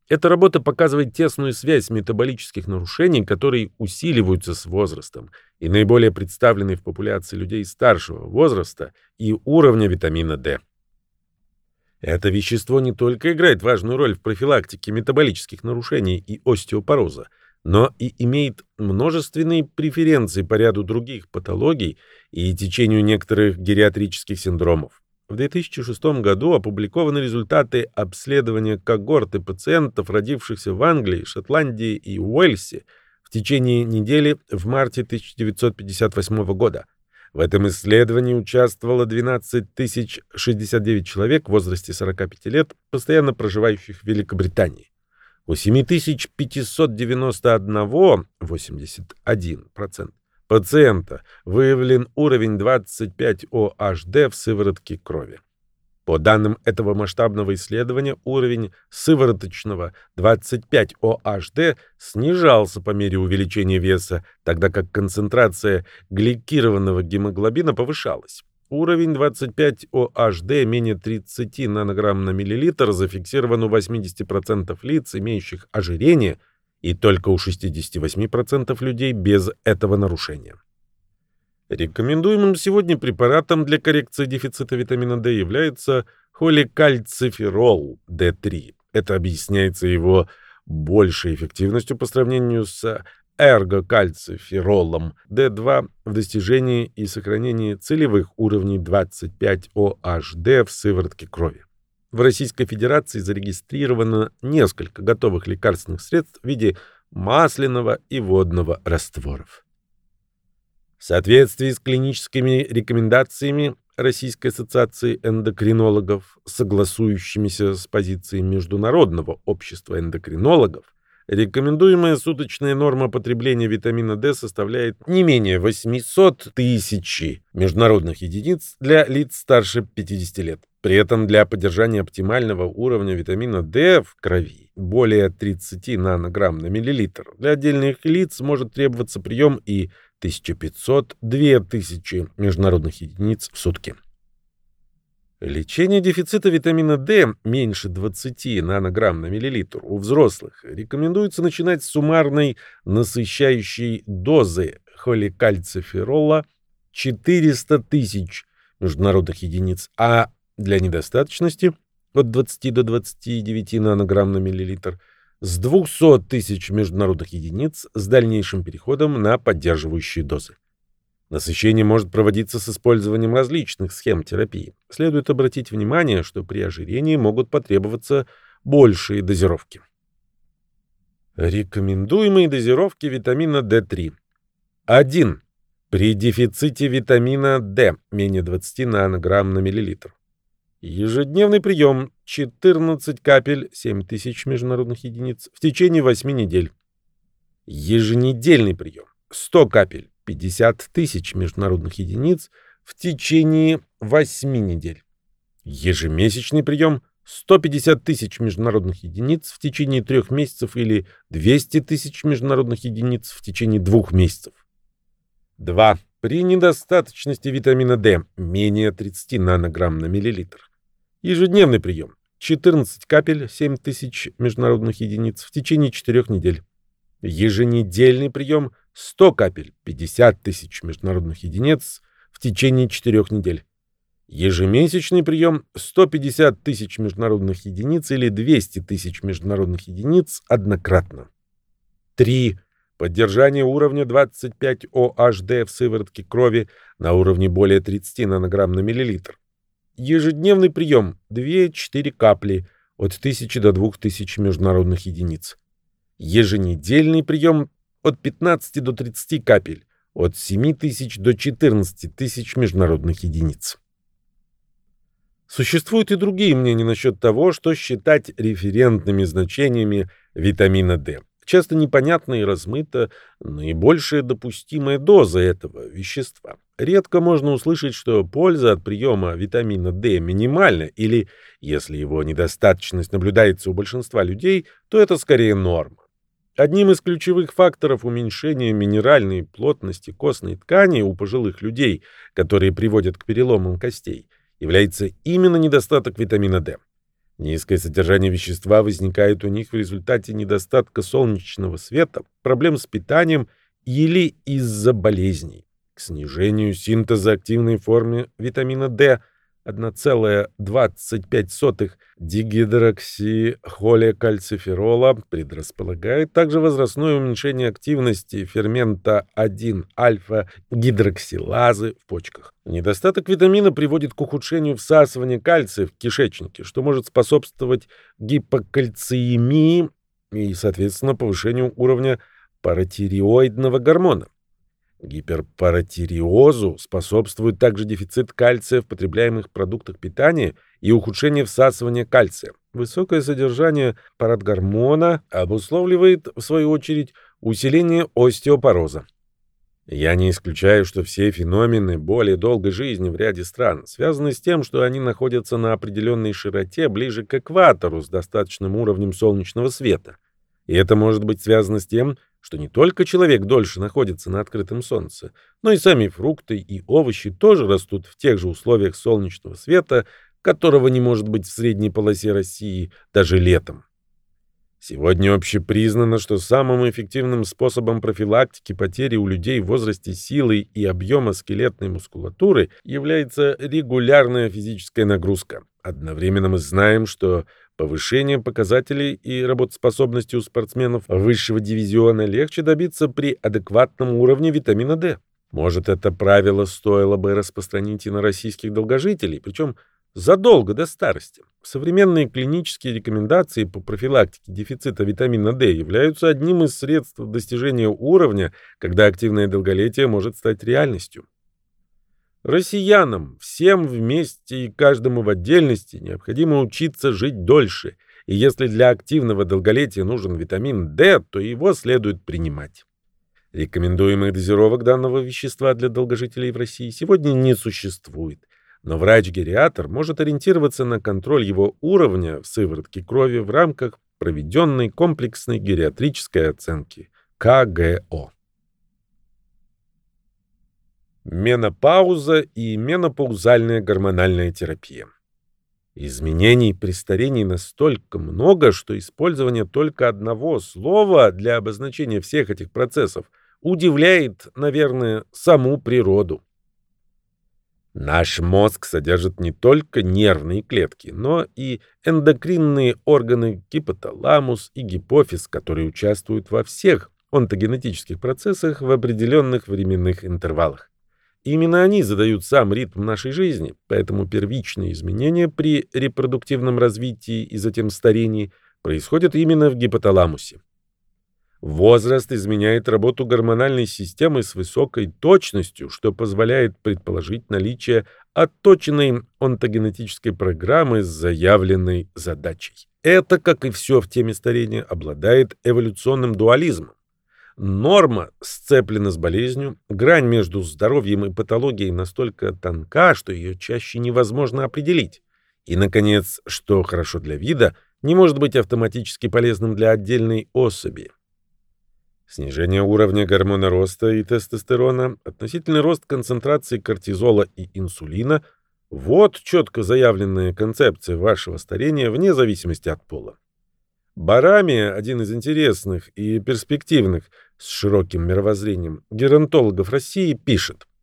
Эта работа показывает тесную связь метаболических нарушений, которые усиливаются с возрастом, и наиболее представлены в популяции людей старшего возраста и уровня витамина D. Это вещество не только играет важную роль в профилактике метаболических нарушений и остеопороза, но и имеет множественные преференции по ряду других патологий и течению некоторых гериатрических синдромов. В 2006 году опубликованы результаты обследования когорты пациентов, родившихся в Англии, Шотландии и Уэльсе в течение недели в марте 1958 года. В этом исследовании участвовало 12 069 человек в возрасте 45 лет, постоянно проживающих в Великобритании. У 7591, 81%, пациента выявлен уровень 25 OHD в сыворотке крови. По данным этого масштабного исследования, уровень сывороточного 25-OHD снижался по мере увеличения веса, тогда как концентрация гликированного гемоглобина повышалась. Уровень 25-OHD менее 30 нанограмм на миллилитр зафиксирован у 80% лиц, имеющих ожирение, и только у 68% людей без этого нарушения. Рекомендуемым сегодня препаратом для коррекции дефицита витамина D является холикальциферол D3. Это объясняется его большей эффективностью по сравнению с эргокальциферолом D2 в достижении и сохранении целевых уровней 25-OHD в сыворотке крови. В Российской Федерации зарегистрировано несколько готовых лекарственных средств в виде масляного и водного растворов. В соответствии с клиническими рекомендациями Российской ассоциации эндокринологов, согласующимися с позицией Международного общества эндокринологов, рекомендуемая суточная норма потребления витамина D составляет не менее 800 тысяч международных единиц для лиц старше 50 лет. При этом для поддержания оптимального уровня витамина D в крови более 30 нанограмм на миллилитр для отдельных лиц может требоваться прием и 1500-2000 международных единиц в сутки. Лечение дефицита витамина D меньше 20 нанограмм на миллилитр у взрослых рекомендуется начинать с суммарной насыщающей дозы холикальциферола 400 тысяч международных единиц, а для недостаточности от 20 до 29 нанограмм на миллилитр – с 200 тысяч международных единиц с дальнейшим переходом на поддерживающие дозы. Насыщение может проводиться с использованием различных схем терапии. Следует обратить внимание, что при ожирении могут потребоваться большие дозировки. Рекомендуемые дозировки витамина D3. 1. При дефиците витамина D менее 20 нанограмм на миллилитр. Ежедневный прием 14 капель 7000 международных единиц в течение 8 недель. Еженедельный прием 100 капель 50 тысяч международных единиц в течение 8 недель. Ежемесячный прием 150 тысяч международных единиц в течение 3 месяцев или 200 тысяч международных единиц в течение 2 месяцев. 2. При недостаточности витамина D менее 30 нанограмм на миллилитр Ежедневный прием. 14 капель, 7 тысяч международных единиц в течение 4 недель. Еженедельный прием. 100 капель, 50 тысяч международных единиц в течение 4 недель. Ежемесячный прием 150 тысяч международных единиц или 200 тысяч международных единиц однократно. 3. Поддержание уровня 25 OHD в сыворотке крови на уровне более 30 нанограмм на миллилитр. Ежедневный прием 2-4 капли от 1000 до 2000 международных единиц. Еженедельный прием от 15 до 30 капель от 7000 до 14 тысяч международных единиц. Существуют и другие мнения насчет того, что считать референтными значениями витамина D часто непонятна и размыта наибольшая допустимая доза этого вещества. Редко можно услышать, что польза от приема витамина D минимальна, или, если его недостаточность наблюдается у большинства людей, то это скорее норма. Одним из ключевых факторов уменьшения минеральной плотности костной ткани у пожилых людей, которые приводят к переломам костей, является именно недостаток витамина D. Низкое содержание вещества возникает у них в результате недостатка солнечного света, проблем с питанием или из-за болезней. К снижению синтеза активной формы витамина D – 1,25 дигидроксихоликальциферола предрасполагает также возрастное уменьшение активности фермента 1-альфа-гидроксилазы в почках. Недостаток витамина приводит к ухудшению всасывания кальция в кишечнике, что может способствовать гипокальциемии и, соответственно, повышению уровня паратиреоидного гормона. Гиперпаратиреозу способствует также дефицит кальция в потребляемых продуктах питания и ухудшение всасывания кальция. Высокое содержание парадгормона обусловливает, в свою очередь, усиление остеопороза. Я не исключаю, что все феномены более долгой жизни в ряде стран связаны с тем, что они находятся на определенной широте ближе к экватору с достаточным уровнем солнечного света. И это может быть связано с тем, что не только человек дольше находится на открытом солнце, но и сами фрукты и овощи тоже растут в тех же условиях солнечного света, которого не может быть в средней полосе России даже летом. Сегодня общепризнано, что самым эффективным способом профилактики потери у людей в возрасте силы и объема скелетной мускулатуры является регулярная физическая нагрузка. Одновременно мы знаем, что повышение показателей и работоспособности у спортсменов высшего дивизиона легче добиться при адекватном уровне витамина D. Может, это правило стоило бы распространить и на российских долгожителей, причем задолго до старости. Современные клинические рекомендации по профилактике дефицита витамина D являются одним из средств достижения уровня, когда активное долголетие может стать реальностью. Россиянам, всем вместе и каждому в отдельности, необходимо учиться жить дольше, и если для активного долголетия нужен витамин D, то его следует принимать. Рекомендуемых дозировок данного вещества для долгожителей в России сегодня не существует – но врач-гериатр может ориентироваться на контроль его уровня в сыворотке крови в рамках проведенной комплексной гериатрической оценки КГО. Менопауза и менопаузальная гормональная терапия. Изменений при старении настолько много, что использование только одного слова для обозначения всех этих процессов удивляет, наверное, саму природу. Наш мозг содержит не только нервные клетки, но и эндокринные органы гипоталамус и гипофиз, которые участвуют во всех онтогенетических процессах в определенных временных интервалах. Именно они задают сам ритм нашей жизни, поэтому первичные изменения при репродуктивном развитии и затем старении происходят именно в гипоталамусе. Возраст изменяет работу гормональной системы с высокой точностью, что позволяет предположить наличие отточенной онтогенетической программы с заявленной задачей. Это, как и все в теме старения, обладает эволюционным дуализмом. Норма сцеплена с болезнью, грань между здоровьем и патологией настолько тонка, что ее чаще невозможно определить. И, наконец, что хорошо для вида, не может быть автоматически полезным для отдельной особи. Снижение уровня гормона роста и тестостерона, относительный рост концентрации кортизола и инсулина – вот четко заявленная концепция вашего старения вне зависимости от пола. Барами, один из интересных и перспективных с широким мировоззрением геронтологов России, пишет –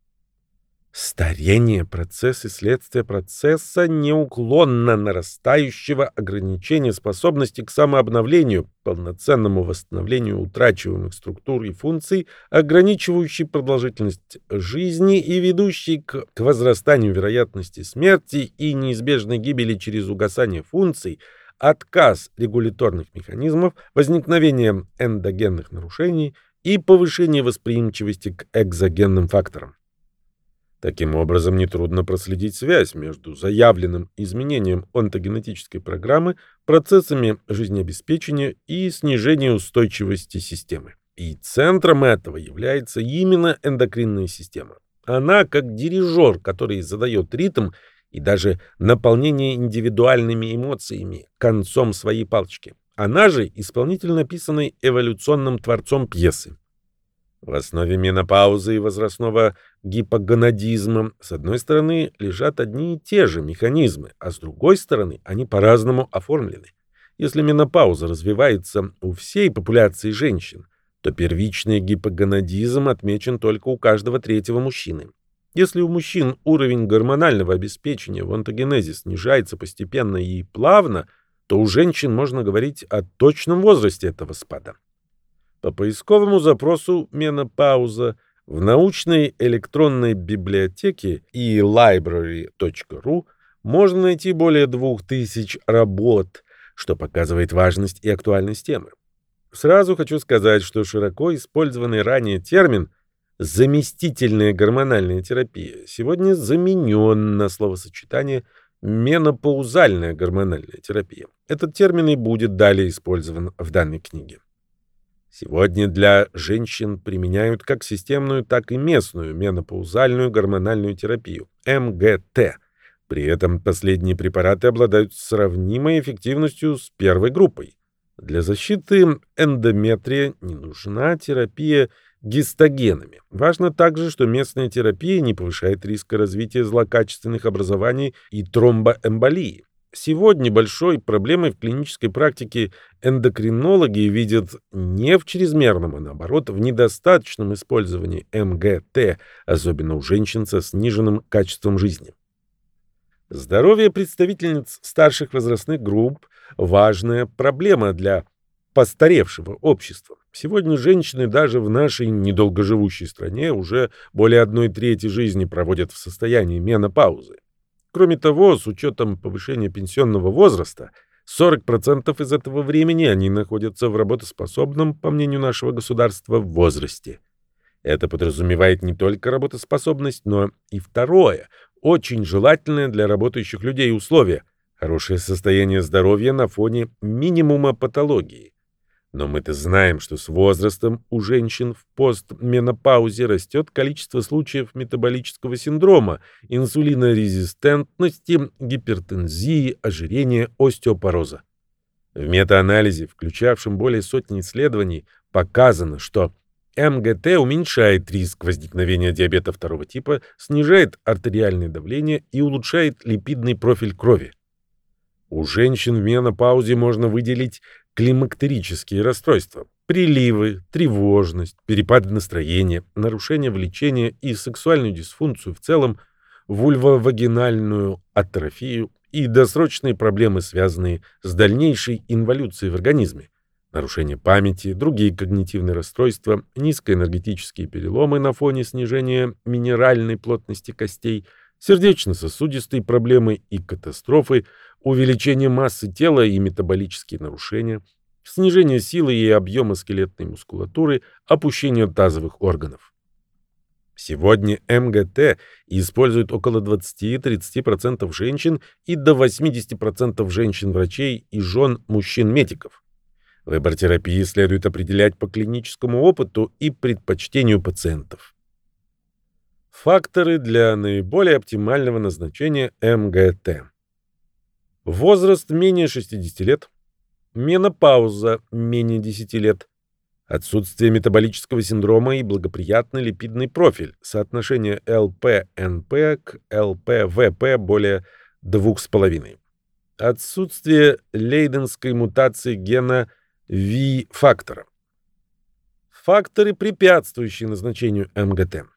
Старение – процесс и следствие процесса неуклонно нарастающего ограничения способности к самообновлению, полноценному восстановлению утрачиваемых структур и функций, ограничивающий продолжительность жизни и ведущий к, к возрастанию вероятности смерти и неизбежной гибели через угасание функций, отказ регуляторных механизмов, возникновение эндогенных нарушений и повышение восприимчивости к экзогенным факторам. Таким образом, нетрудно проследить связь между заявленным изменением онтогенетической программы, процессами жизнеобеспечения и снижением устойчивости системы. И центром этого является именно эндокринная система. Она как дирижер, который задает ритм и даже наполнение индивидуальными эмоциями концом своей палочки. Она же исполнитель написанной эволюционным творцом пьесы. В основе менопаузы и возрастного гипогонадизма с одной стороны лежат одни и те же механизмы, а с другой стороны они по-разному оформлены. Если менопауза развивается у всей популяции женщин, то первичный гипогонадизм отмечен только у каждого третьего мужчины. Если у мужчин уровень гормонального обеспечения в онтогенезе снижается постепенно и плавно, то у женщин можно говорить о точном возрасте этого спада. По поисковому запросу «менопауза» в научной электронной библиотеке и library.ru можно найти более двух тысяч работ, что показывает важность и актуальность темы. Сразу хочу сказать, что широко использованный ранее термин «заместительная гормональная терапия» сегодня заменен на словосочетание «менопаузальная гормональная терапия». Этот термин и будет далее использован в данной книге. Сегодня для женщин применяют как системную, так и местную менопаузальную гормональную терапию МГТ. При этом последние препараты обладают сравнимой эффективностью с первой группой. Для защиты эндометрия не нужна терапия гистогенами. Важно также, что местная терапия не повышает риска развития злокачественных образований и тромбоэмболии. Сегодня большой проблемой в клинической практике эндокринологи видят не в чрезмерном, а наоборот в недостаточном использовании МГТ, особенно у женщин со сниженным качеством жизни. Здоровье представительниц старших возрастных групп – важная проблема для постаревшего общества. Сегодня женщины даже в нашей недолгоживущей стране уже более одной трети жизни проводят в состоянии менопаузы. Кроме того, с учетом повышения пенсионного возраста, 40% из этого времени они находятся в работоспособном, по мнению нашего государства, возрасте. Это подразумевает не только работоспособность, но и второе, очень желательное для работающих людей условие – хорошее состояние здоровья на фоне минимума патологии. Но мы-то знаем, что с возрастом у женщин в постменопаузе растет количество случаев метаболического синдрома, инсулинорезистентности, гипертензии, ожирения, остеопороза. В метаанализе, включавшем более сотни исследований, показано, что МГТ уменьшает риск возникновения диабета второго типа, снижает артериальное давление и улучшает липидный профиль крови. У женщин в менопаузе можно выделить климактерические расстройства, приливы, тревожность, перепады настроения, нарушение влечения и сексуальную дисфункцию в целом, вульвовагинальную атрофию и досрочные проблемы, связанные с дальнейшей инволюцией в организме, нарушение памяти, другие когнитивные расстройства, низкоэнергетические переломы на фоне снижения минеральной плотности костей, сердечно-сосудистые проблемы и катастрофы, увеличение массы тела и метаболические нарушения, снижение силы и объема скелетной мускулатуры, опущение тазовых органов. Сегодня МГТ используют около 20-30% женщин и до 80% женщин-врачей и жен мужчин-медиков. Выбор терапии следует определять по клиническому опыту и предпочтению пациентов. Факторы для наиболее оптимального назначения МГТ. Возраст менее 60 лет. Менопауза менее 10 лет. Отсутствие метаболического синдрома и благоприятный липидный профиль. Соотношение ЛПНП к ЛПВП более 2,5. Отсутствие лейденской мутации гена V-фактора. Факторы, препятствующие назначению МГТ.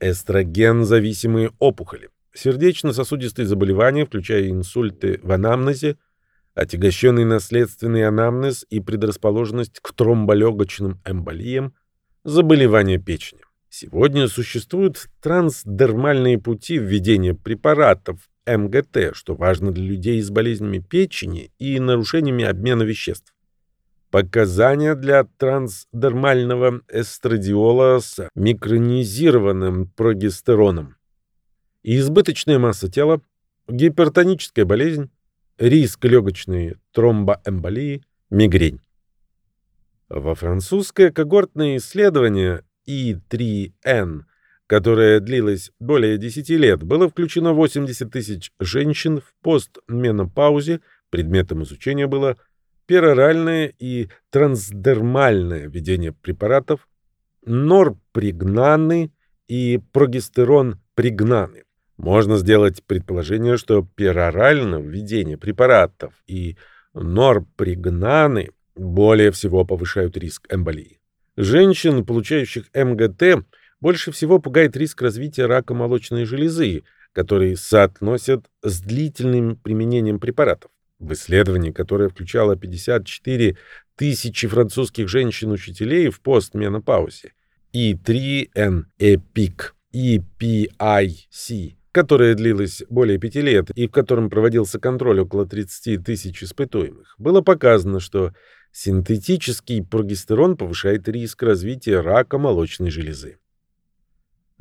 Эстроген-зависимые опухоли сердечно-сосудистые заболевания, включая инсульты в анамнезе, отягощенный наследственный анамнез и предрасположенность к тромболегочным эмболиям, заболевания печени. Сегодня существуют трансдермальные пути введения препаратов МГТ, что важно для людей с болезнями печени и нарушениями обмена веществ. Показания для трансдермального эстрадиола с микронизированным прогестероном избыточная масса тела, гипертоническая болезнь, риск легочной тромбоэмболии, мигрень. Во французское когортное исследование И3Н, которое длилось более 10 лет, было включено 80 тысяч женщин в постменопаузе. Предметом изучения было пероральное и трансдермальное введение препаратов, норпригнаны и прогестерон пригнаны. Можно сделать предположение, что перорально введение препаратов и норпригнаны более всего повышают риск эмболии. Женщин, получающих МГТ, больше всего пугает риск развития рака молочной железы, который соотносят с длительным применением препаратов. В исследовании, которое включало 54 тысячи французских женщин-учителей в постменопаузе, и 3N-EPIC, EPIC, которое длилось более пяти лет и в котором проводился контроль около 30 тысяч испытуемых, было показано, что синтетический прогестерон повышает риск развития рака молочной железы.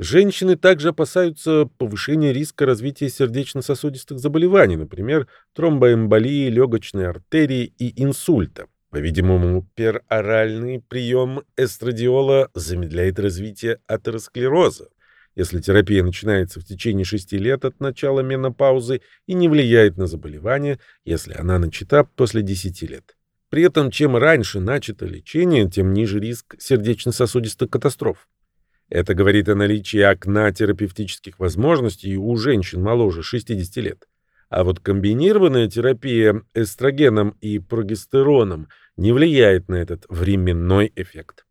Женщины также опасаются повышения риска развития сердечно-сосудистых заболеваний, например, тромбоэмболии, легочной артерии и инсульта. По-видимому, пероральный прием эстрадиола замедляет развитие атеросклероза, если терапия начинается в течение 6 лет от начала менопаузы и не влияет на заболевание, если она начата после 10 лет. При этом, чем раньше начато лечение, тем ниже риск сердечно-сосудистых катастроф. Это говорит о наличии окна терапевтических возможностей у женщин моложе 60 лет. А вот комбинированная терапия эстрогеном и прогестероном не влияет на этот временной эффект.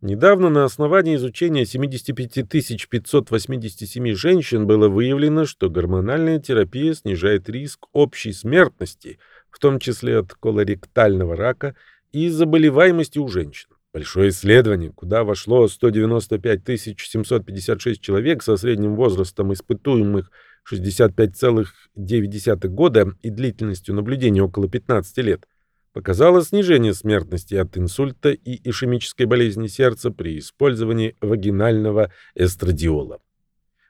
Недавно на основании изучения 75 587 женщин было выявлено, что гормональная терапия снижает риск общей смертности, в том числе от колоректального рака и заболеваемости у женщин. Большое исследование, куда вошло 195 756 человек со средним возрастом испытуемых 65,9 года и длительностью наблюдения около 15 лет, показало снижение смертности от инсульта и ишемической болезни сердца при использовании вагинального эстрадиола.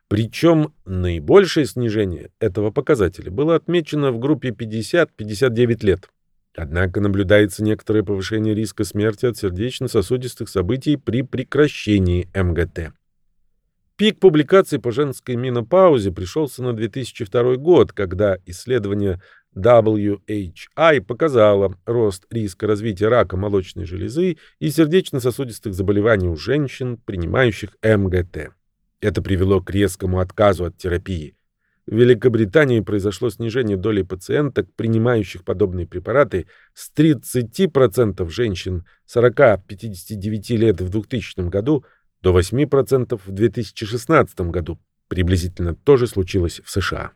Причем наибольшее снижение этого показателя было отмечено в группе 50-59 лет. Однако наблюдается некоторое повышение риска смерти от сердечно-сосудистых событий при прекращении МГТ. Пик публикаций по женской менопаузе пришелся на 2002 год, когда исследование WHI показало рост риска развития рака молочной железы и сердечно-сосудистых заболеваний у женщин, принимающих МГТ. Это привело к резкому отказу от терапии. В Великобритании произошло снижение доли пациенток, принимающих подобные препараты, с 30% женщин 40-59 лет в 2000 году до 8% в 2016 году. Приблизительно то же случилось в США.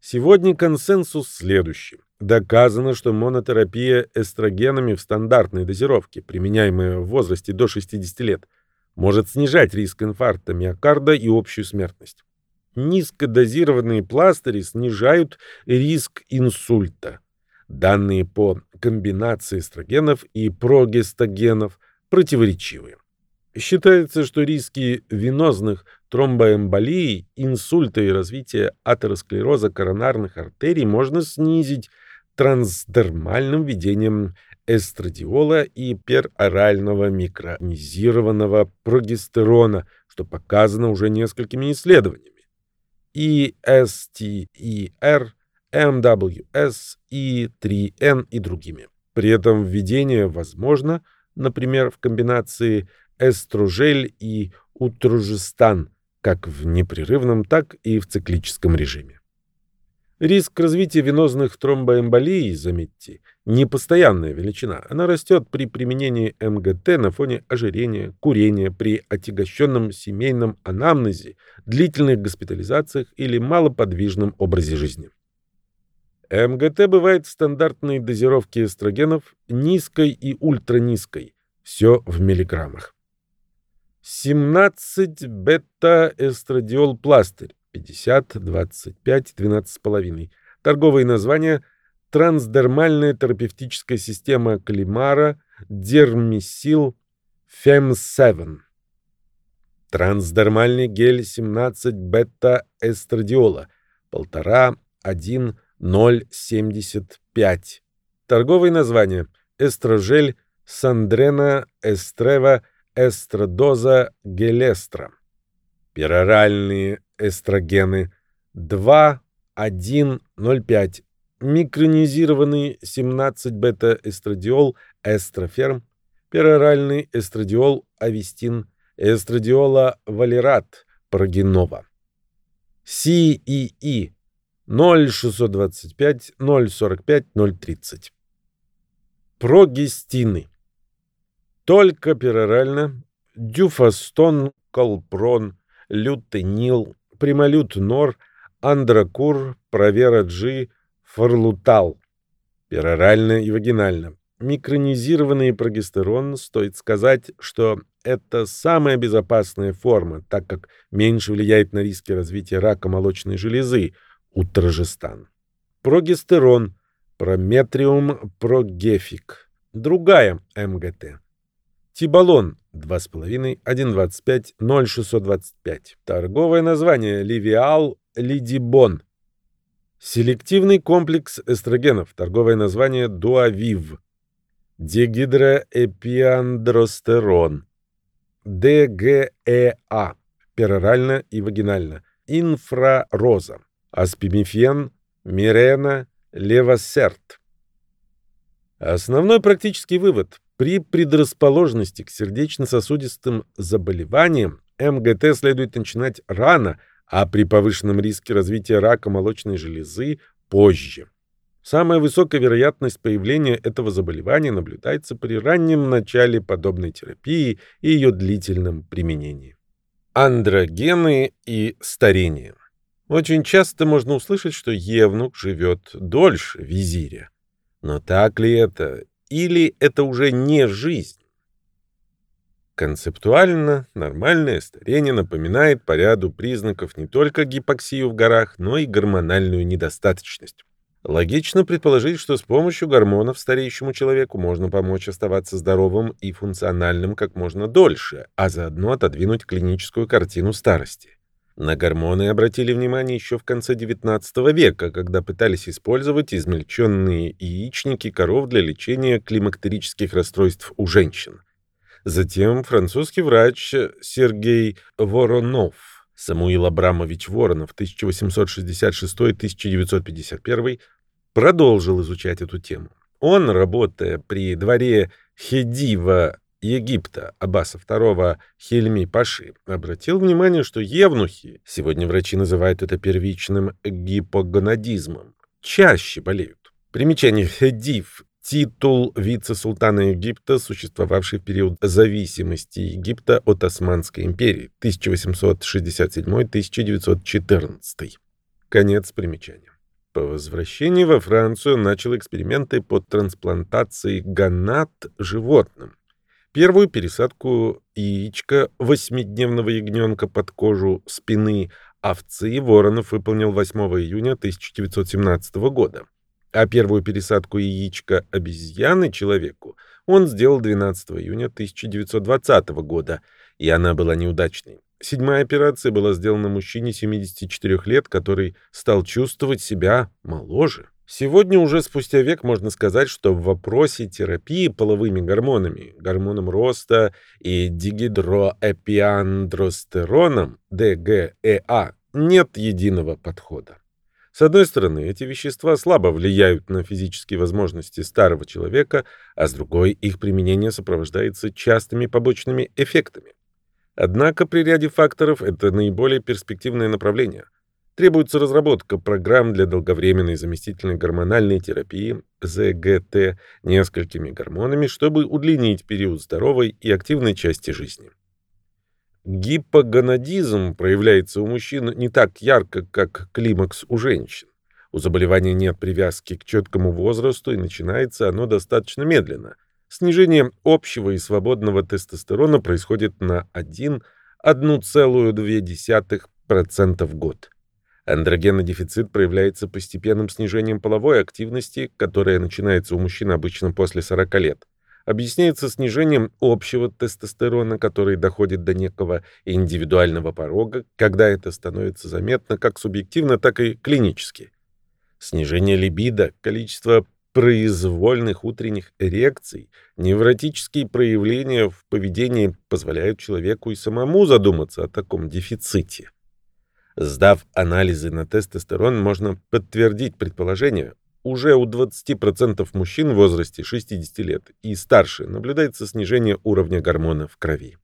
Сегодня консенсус следующий. Доказано, что монотерапия эстрогенами в стандартной дозировке, применяемая в возрасте до 60 лет, может снижать риск инфаркта миокарда и общую смертность. Низкодозированные пластыри снижают риск инсульта. Данные по комбинации эстрогенов и прогестогенов противоречивые. Считается, что риски венозных тромбоэмболий, инсульта и развития атеросклероза коронарных артерий можно снизить трансдермальным введением эстрадиола и перорального микронизированного прогестерона, что показано уже несколькими исследованиями. ESTER, MWS, E3N и другими. При этом введение возможно, например, в комбинации эстружель и утружестан, как в непрерывном, так и в циклическом режиме. Риск развития венозных тромбоэмболий, заметьте, не постоянная величина. Она растет при применении МГТ на фоне ожирения, курения, при отягощенном семейном анамнезе, длительных госпитализациях или малоподвижном образе жизни. МГТ бывает в стандартной дозировке эстрогенов низкой и ультранизкой, все в миллиграммах. 17 бета-эстрадиол пластырь, 50, 25, 12,5. Торговые названия трансдермальная терапевтическая система Климара, Дермисил, Фем-7. Трансдермальный гель 17 бета-эстрадиола, 1,5, 1, 0,75. Торговые названия эстрожель, сандрена, эстрева, эстрадоза гелестра. Пероральные эстрогены 2, 1, 0,5. Микронизированный 17 бета-эстрадиол эстроферм. Пероральный эстрадиол авистин. Эстрадиола валерат прогенова. CEE 0625 045 030. Прогестины. Только перорально дюфастон, колпрон, лютенил, прималют нор, андракур, провера джи, форлутал. Перорально и вагинально. Микронизированный прогестерон, стоит сказать, что это самая безопасная форма, так как меньше влияет на риски развития рака молочной железы, утрожестан. Прогестерон, прометриум прогефик. Другая МГТ. Тибалон 2,5, 1,25, 0,625. Торговое название Ливиал Лидибон. Селективный комплекс эстрогенов, торговое название Дуавив. Дегидроэпиандростерон. ДГЭА, перорально и вагинально. Инфрароза. Аспимифен, Мирена, Левосерт. Основной практический вывод. При предрасположенности к сердечно-сосудистым заболеваниям МГТ следует начинать рано, а при повышенном риске развития рака молочной железы – позже. Самая высокая вероятность появления этого заболевания наблюдается при раннем начале подобной терапии и ее длительном применении. Андрогены и старение. Очень часто можно услышать, что евнух живет дольше визиря. Но так ли это? Или это уже не жизнь? Концептуально нормальное старение напоминает по ряду признаков не только гипоксию в горах, но и гормональную недостаточность. Логично предположить, что с помощью гормонов стареющему человеку можно помочь оставаться здоровым и функциональным как можно дольше, а заодно отодвинуть клиническую картину старости. На гормоны обратили внимание еще в конце XIX века, когда пытались использовать измельченные яичники коров для лечения климактерических расстройств у женщин. Затем французский врач Сергей Воронов, Самуил Абрамович Воронов 1866-1951 продолжил изучать эту тему. Он, работая при дворе Хедива Египта Аббаса II Хельми Паши обратил внимание, что евнухи, сегодня врачи называют это первичным гипогонадизмом, чаще болеют. Примечание Хедив титул вице-султана Египта, существовавший в период зависимости Египта от Османской империи 1867-1914. Конец примечания. По возвращении во Францию начал эксперименты по трансплантации гонад животным. Первую пересадку яичка восьмидневного ягненка под кожу спины овцы Воронов выполнил 8 июня 1917 года, а первую пересадку яичка обезьяны человеку он сделал 12 июня 1920 года, и она была неудачной. Седьмая операция была сделана мужчине 74 лет, который стал чувствовать себя моложе. Сегодня уже спустя век можно сказать, что в вопросе терапии половыми гормонами, гормоном роста и дигидроэпиандростероном, ДГЭА, нет единого подхода. С одной стороны, эти вещества слабо влияют на физические возможности старого человека, а с другой их применение сопровождается частыми побочными эффектами. Однако при ряде факторов это наиболее перспективное направление. Требуется разработка программ для долговременной заместительной гормональной терапии ЗГТ несколькими гормонами, чтобы удлинить период здоровой и активной части жизни. Гипогонадизм проявляется у мужчин не так ярко, как климакс у женщин. У заболевания нет привязки к четкому возрасту, и начинается оно достаточно медленно. Снижение общего и свободного тестостерона происходит на 1,2% в год. Андрогенный дефицит проявляется постепенным снижением половой активности, которая начинается у мужчин обычно после 40 лет. Объясняется снижением общего тестостерона, который доходит до некого индивидуального порога, когда это становится заметно как субъективно, так и клинически. Снижение либидо, количество произвольных утренних эрекций, невротические проявления в поведении позволяют человеку и самому задуматься о таком дефиците. Сдав анализы на тестостерон, можно подтвердить предположение. Уже у 20% мужчин в возрасте 60 лет и старше наблюдается снижение уровня гормона в крови.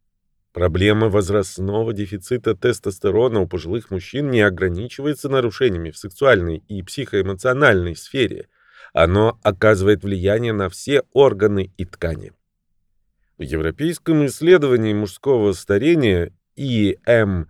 Проблема возрастного дефицита тестостерона у пожилых мужчин не ограничивается нарушениями в сексуальной и психоэмоциональной сфере. Оно оказывает влияние на все органы и ткани. В европейском исследовании мужского старения EMAS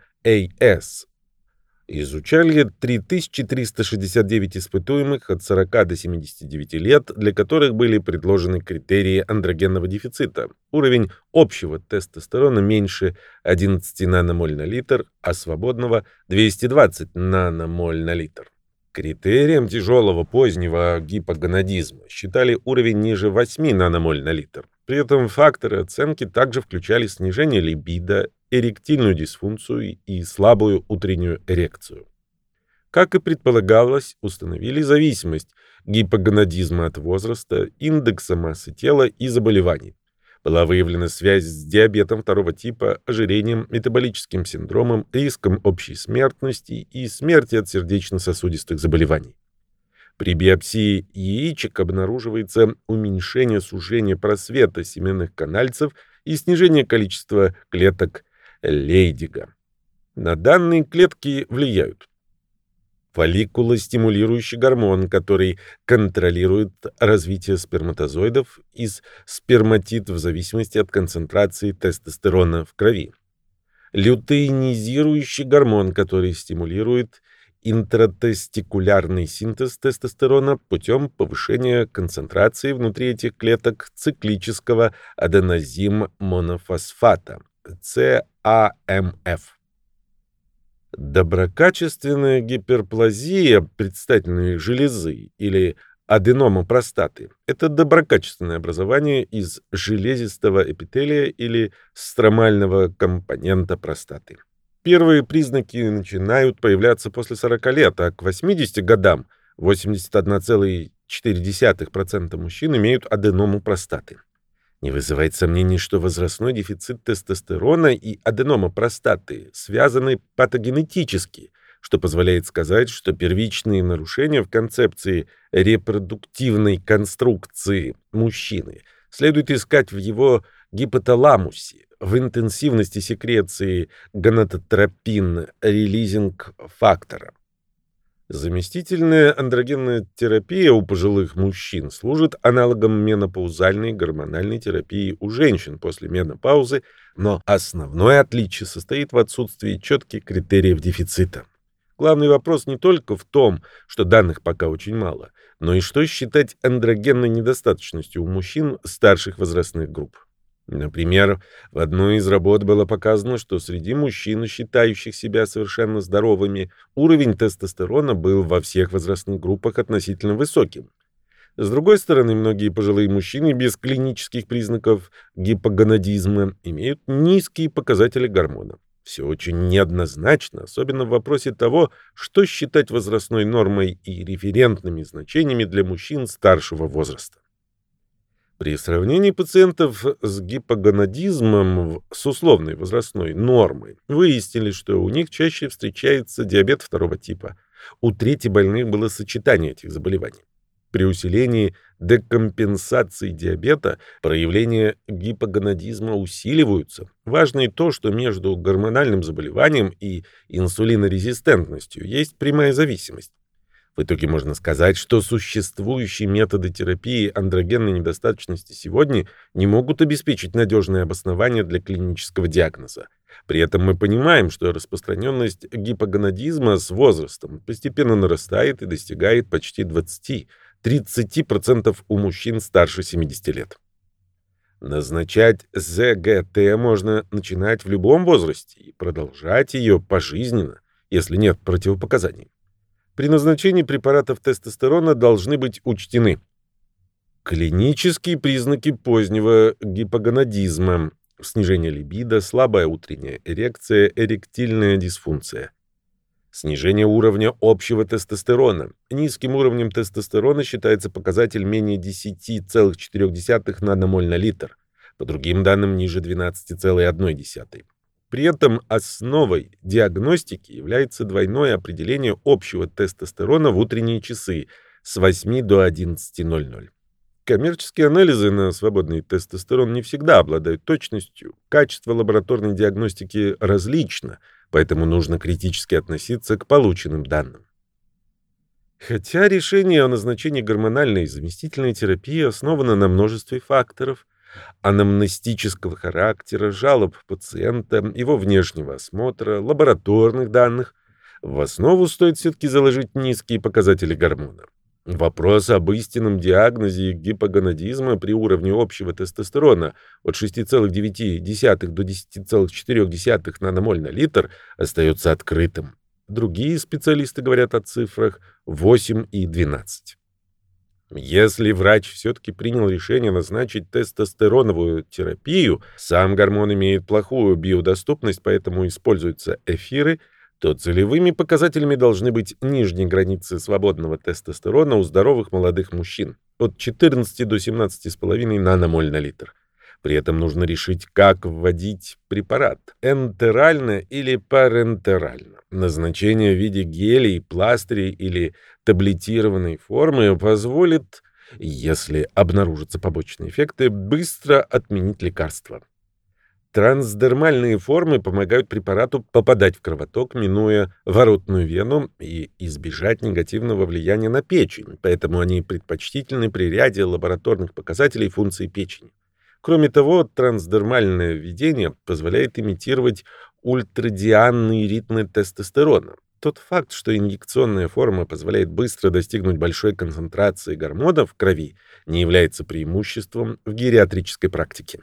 Изучали 3369 испытуемых от 40 до 79 лет, для которых были предложены критерии андрогенного дефицита. Уровень общего тестостерона меньше 11 наномоль на литр, а свободного 220 наномоль на литр. Критерием тяжелого позднего гипогонадизма считали уровень ниже 8 наномоль на литр. При этом факторы оценки также включали снижение либидо, эректильную дисфункцию и слабую утреннюю эрекцию. Как и предполагалось, установили зависимость гипогонадизма от возраста, индекса массы тела и заболеваний. Была выявлена связь с диабетом второго типа, ожирением, метаболическим синдромом, риском общей смертности и смерти от сердечно-сосудистых заболеваний. При биопсии яичек обнаруживается уменьшение сужения просвета семенных канальцев и снижение количества клеток Лейдига. На данные клетки влияют фолликулостимулирующий гормон, который контролирует развитие сперматозоидов из сперматид в зависимости от концентрации тестостерона в крови. Лютеинизирующий гормон, который стимулирует интратестикулярный синтез тестостерона путем повышения концентрации внутри этих клеток циклического аденозим-монофосфата, ЦАМФ. Доброкачественная гиперплазия предстательной железы или аденома простаты – это доброкачественное образование из железистого эпителия или стромального компонента простаты. Первые признаки начинают появляться после 40 лет, а к 80 годам 81,4% мужчин имеют аденому простаты. Не вызывает сомнений, что возрастной дефицит тестостерона и аденома простаты связаны патогенетически, что позволяет сказать, что первичные нарушения в концепции репродуктивной конструкции мужчины следует искать в его гипоталамусе, в интенсивности секреции гонадотропин-релизинг-фактора. Заместительная андрогенная терапия у пожилых мужчин служит аналогом менопаузальной гормональной терапии у женщин после менопаузы, но основное отличие состоит в отсутствии четких критериев дефицита. Главный вопрос не только в том, что данных пока очень мало, но и что считать андрогенной недостаточностью у мужчин старших возрастных групп. Например, в одной из работ было показано, что среди мужчин, считающих себя совершенно здоровыми, уровень тестостерона был во всех возрастных группах относительно высоким. С другой стороны, многие пожилые мужчины без клинических признаков гипогонадизма имеют низкие показатели гормонов. Все очень неоднозначно, особенно в вопросе того, что считать возрастной нормой и референтными значениями для мужчин старшего возраста. При сравнении пациентов с гипогонадизмом с условной возрастной нормой выяснили, что у них чаще встречается диабет второго типа. У трети больных было сочетание этих заболеваний. При усилении декомпенсации диабета проявления гипогонадизма усиливаются. Важно и то, что между гормональным заболеванием и инсулинорезистентностью есть прямая зависимость. В итоге можно сказать, что существующие методы терапии андрогенной недостаточности сегодня не могут обеспечить надежное обоснование для клинического диагноза. При этом мы понимаем, что распространенность гипогонадизма с возрастом постепенно нарастает и достигает почти 20-30% у мужчин старше 70 лет. Назначать ЗГТ можно начинать в любом возрасте и продолжать ее пожизненно, если нет противопоказаний. При назначении препаратов тестостерона должны быть учтены клинические признаки позднего гипогонадизма, снижение либидо, слабая утренняя эрекция, эректильная дисфункция. Снижение уровня общего тестостерона. Низким уровнем тестостерона считается показатель менее 10,4 наномоль на литр. По другим данным, ниже 12,1. При этом основой диагностики является двойное определение общего тестостерона в утренние часы с 8 до 11.00. Коммерческие анализы на свободный тестостерон не всегда обладают точностью. Качество лабораторной диагностики различно, поэтому нужно критически относиться к полученным данным. Хотя решение о назначении гормональной заместительной терапии основано на множестве факторов, анамнестического характера, жалоб пациента, его внешнего осмотра, лабораторных данных, в основу стоит все-таки заложить низкие показатели гормона. Вопрос об истинном диагнозе гипогонадизма при уровне общего тестостерона от 6,9 до 10,4 наномоль на литр остается открытым. Другие специалисты говорят о цифрах 8 и 12. Если врач все-таки принял решение назначить тестостероновую терапию, сам гормон имеет плохую биодоступность, поэтому используются эфиры, то целевыми показателями должны быть нижние границы свободного тестостерона у здоровых молодых мужчин от 14 до 17,5 наномоль на литр. При этом нужно решить, как вводить препарат – энтерально или парентерально. Назначение в виде гелей, пластырей или таблетированной формы позволит, если обнаружатся побочные эффекты, быстро отменить лекарство. Трансдермальные формы помогают препарату попадать в кровоток, минуя воротную вену и избежать негативного влияния на печень, поэтому они предпочтительны при ряде лабораторных показателей функции печени. Кроме того, трансдермальное введение позволяет имитировать ультрадианные ритмы тестостерона. Тот факт, что инъекционная форма позволяет быстро достигнуть большой концентрации гормонов в крови, не является преимуществом в гериатрической практике.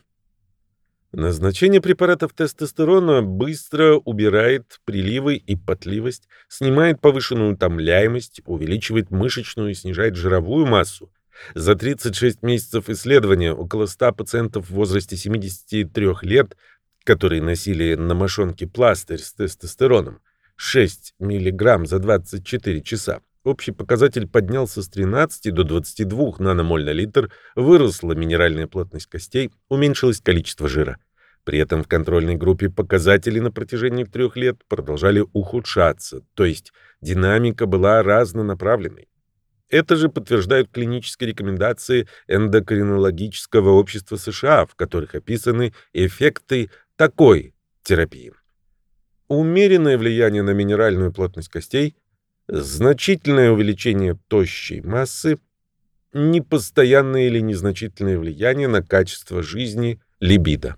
Назначение препаратов тестостерона быстро убирает приливы и потливость, снимает повышенную утомляемость, увеличивает мышечную и снижает жировую массу, за 36 месяцев исследования около 100 пациентов в возрасте 73 лет, которые носили на мошонке пластырь с тестостероном, 6 мг за 24 часа, общий показатель поднялся с 13 до 22 наномоль на литр, выросла минеральная плотность костей, уменьшилось количество жира. При этом в контрольной группе показатели на протяжении трех лет продолжали ухудшаться, то есть динамика была разнонаправленной. Это же подтверждают клинические рекомендации эндокринологического общества США, в которых описаны эффекты такой терапии. Умеренное влияние на минеральную плотность костей, значительное увеличение тощей массы, непостоянное или незначительное влияние на качество жизни, либидо.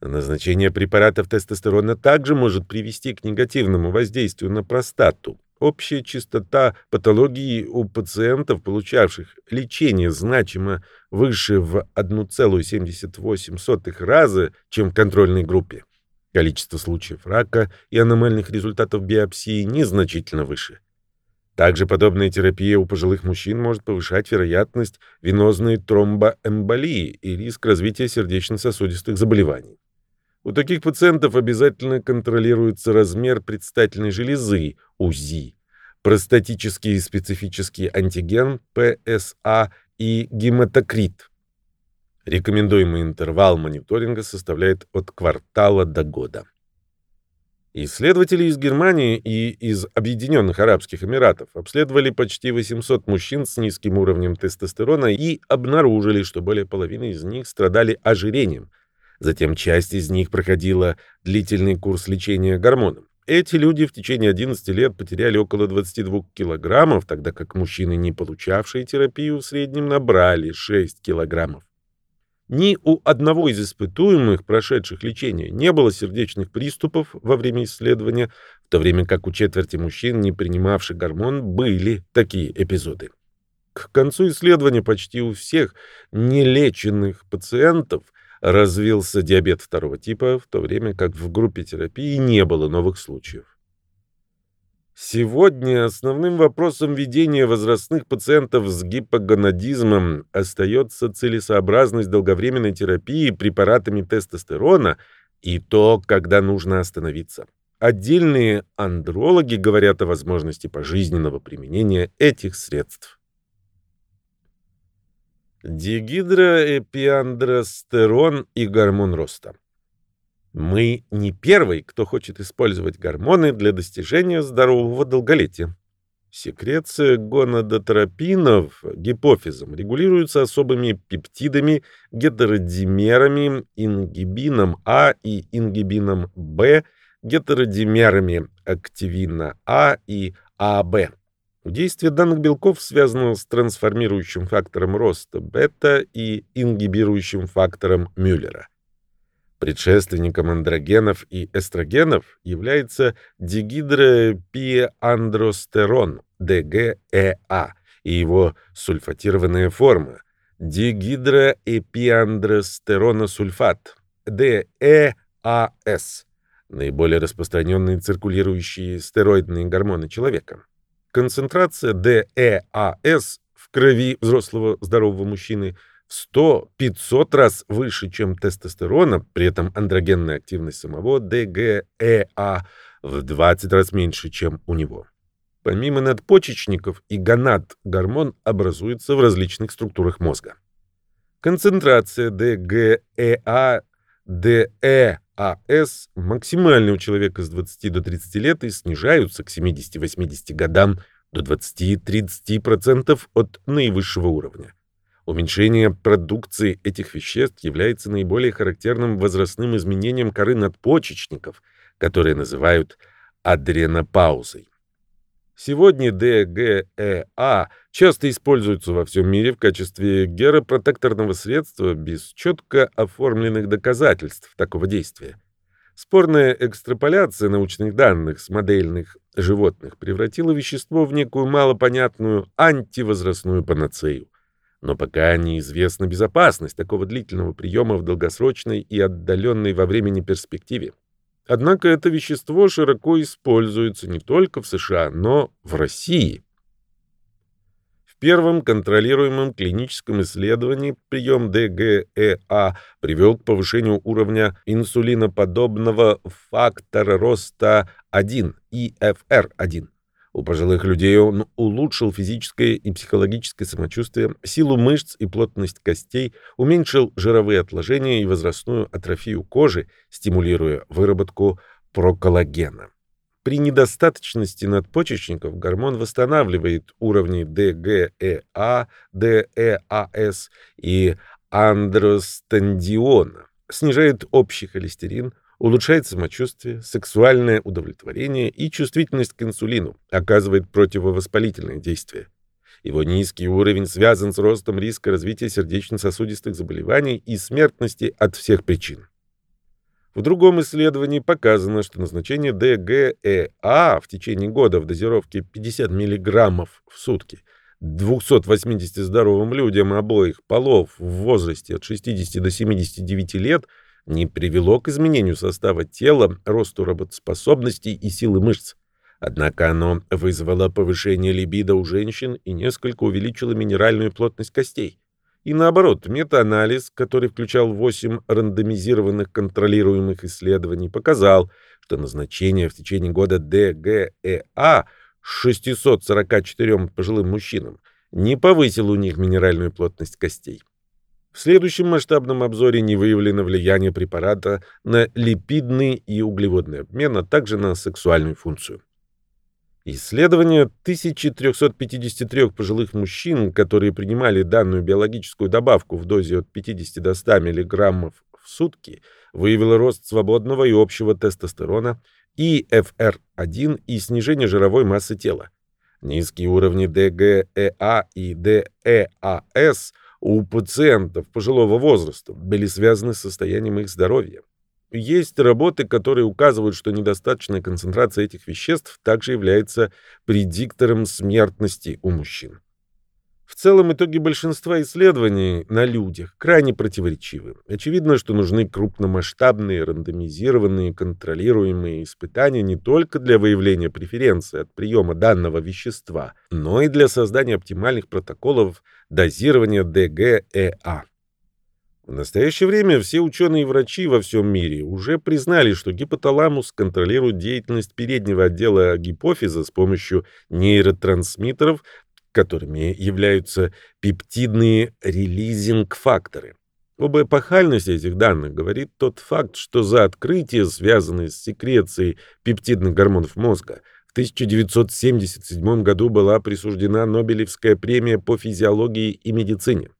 Назначение препаратов тестостерона также может привести к негативному воздействию на простату. Общая частота патологии у пациентов, получавших лечение значимо выше в 1,78 раза, чем в контрольной группе. Количество случаев рака и аномальных результатов биопсии незначительно выше. Также подобная терапия у пожилых мужчин может повышать вероятность венозной тромбоэмболии и риск развития сердечно-сосудистых заболеваний. У таких пациентов обязательно контролируется размер предстательной железы, УЗИ, простатический специфический антиген, ПСА и гематокрит. Рекомендуемый интервал мониторинга составляет от квартала до года. Исследователи из Германии и из Объединенных Арабских Эмиратов обследовали почти 800 мужчин с низким уровнем тестостерона и обнаружили, что более половины из них страдали ожирением, Затем часть из них проходила длительный курс лечения гормоном. Эти люди в течение 11 лет потеряли около 22 килограммов, тогда как мужчины, не получавшие терапию, в среднем набрали 6 килограммов. Ни у одного из испытуемых, прошедших лечение, не было сердечных приступов во время исследования, в то время как у четверти мужчин, не принимавших гормон, были такие эпизоды. К концу исследования почти у всех нелеченных пациентов – развился диабет второго типа, в то время как в группе терапии не было новых случаев. Сегодня основным вопросом ведения возрастных пациентов с гипогонадизмом остается целесообразность долговременной терапии препаратами тестостерона и то, когда нужно остановиться. Отдельные андрологи говорят о возможности пожизненного применения этих средств. Дигидроэпиандростерон и гормон роста. Мы не первый, кто хочет использовать гормоны для достижения здорового долголетия. Секреция гонадотропинов гипофизом регулируется особыми пептидами, гетеродимерами, ингибином А и ингибином Б, гетеродимерами активина А и АБ. Действие данных белков связано с трансформирующим фактором роста бета и ингибирующим фактором Мюллера. Предшественником андрогенов и эстрогенов является дигидропиандростерон, ДГЭА, и его сульфатированная форма дигидроэпиандростероносульфат, ДЭАС, наиболее распространенные циркулирующие стероидные гормоны человека. Концентрация ДЭАС в крови взрослого здорового мужчины в 100-500 раз выше, чем тестостерона, при этом андрогенная активность самого ДГЭА в 20 раз меньше, чем у него. Помимо надпочечников и гонад, гормон образуется в различных структурах мозга. Концентрация ДГЭА, ДЭАС максимальная у человека с 20 до 30 лет и снижаются к 70-80 годам до 20-30% от наивысшего уровня. Уменьшение продукции этих веществ является наиболее характерным возрастным изменением коры надпочечников, которые называют адренопаузой. Сегодня ДГЭА часто используются во всем мире в качестве геропротекторного средства без четко оформленных доказательств такого действия. Спорная экстраполяция научных данных с модельных животных превратила вещество в некую малопонятную антивозрастную панацею но пока неизвестна безопасность такого длительного приема в долгосрочной и отдаленной во времени перспективе. Однако это вещество широко используется не только в США, но в России. В первом контролируемом клиническом исследовании прием ДГЭА привел к повышению уровня инсулиноподобного фактора роста 1, ИФР-1, у пожилых людей он улучшил физическое и психологическое самочувствие, силу мышц и плотность костей, уменьшил жировые отложения и возрастную атрофию кожи, стимулируя выработку проколлагена. При недостаточности надпочечников гормон восстанавливает уровни ДГЭА, ДЭАС и андростендиона, снижает общий холестерин, улучшает самочувствие, сексуальное удовлетворение и чувствительность к инсулину, оказывает противовоспалительное действие. Его низкий уровень связан с ростом риска развития сердечно-сосудистых заболеваний и смертности от всех причин. В другом исследовании показано, что назначение ДГЭА в течение года в дозировке 50 мг в сутки 280 здоровым людям обоих полов в возрасте от 60 до 79 лет – не привело к изменению состава тела, росту работоспособности и силы мышц. Однако оно вызвало повышение либидо у женщин и несколько увеличило минеральную плотность костей. И наоборот, метаанализ, который включал 8 рандомизированных контролируемых исследований, показал, что назначение в течение года ДГЭА 644 пожилым мужчинам не повысило у них минеральную плотность костей. В следующем масштабном обзоре не выявлено влияние препарата на липидный и углеводный обмен, а также на сексуальную функцию. Исследование 1353 пожилых мужчин, которые принимали данную биологическую добавку в дозе от 50 до 100 мг в сутки, выявило рост свободного и общего тестостерона, ИФР-1 и снижение жировой массы тела. Низкие уровни ДГЭА и ДЭАС – у пациентов пожилого возраста были связаны с состоянием их здоровья. Есть работы, которые указывают, что недостаточная концентрация этих веществ также является предиктором смертности у мужчин. В целом итоги большинства исследований на людях крайне противоречивы. Очевидно, что нужны крупномасштабные, рандомизированные, контролируемые испытания не только для выявления преференции от приема данного вещества, но и для создания оптимальных протоколов дозирования ДГЭА. В настоящее время все ученые и врачи во всем мире уже признали, что гипоталамус контролирует деятельность переднего отдела гипофиза с помощью нейротрансмиттеров, которыми являются пептидные релизинг-факторы. Об эпохальности этих данных говорит тот факт, что за открытия, связанные с секрецией пептидных гормонов мозга, в 1977 году была присуждена Нобелевская премия по физиологии и медицине.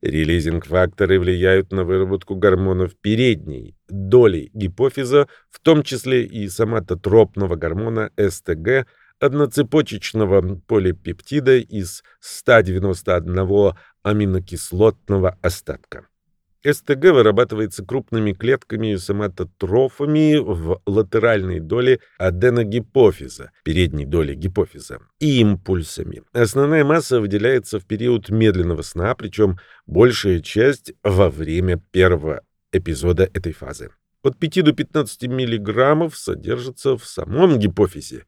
Релизинг-факторы влияют на выработку гормонов передней доли гипофиза, в том числе и соматотропного гормона СТГ, одноцепочечного полипептида из 191 аминокислотного остатка. СТГ вырабатывается крупными клетками соматотрофами в латеральной доле аденогипофиза, передней доли гипофиза, и импульсами. Основная масса выделяется в период медленного сна, причем большая часть во время первого эпизода этой фазы. От 5 до 15 мг содержится в самом гипофизе.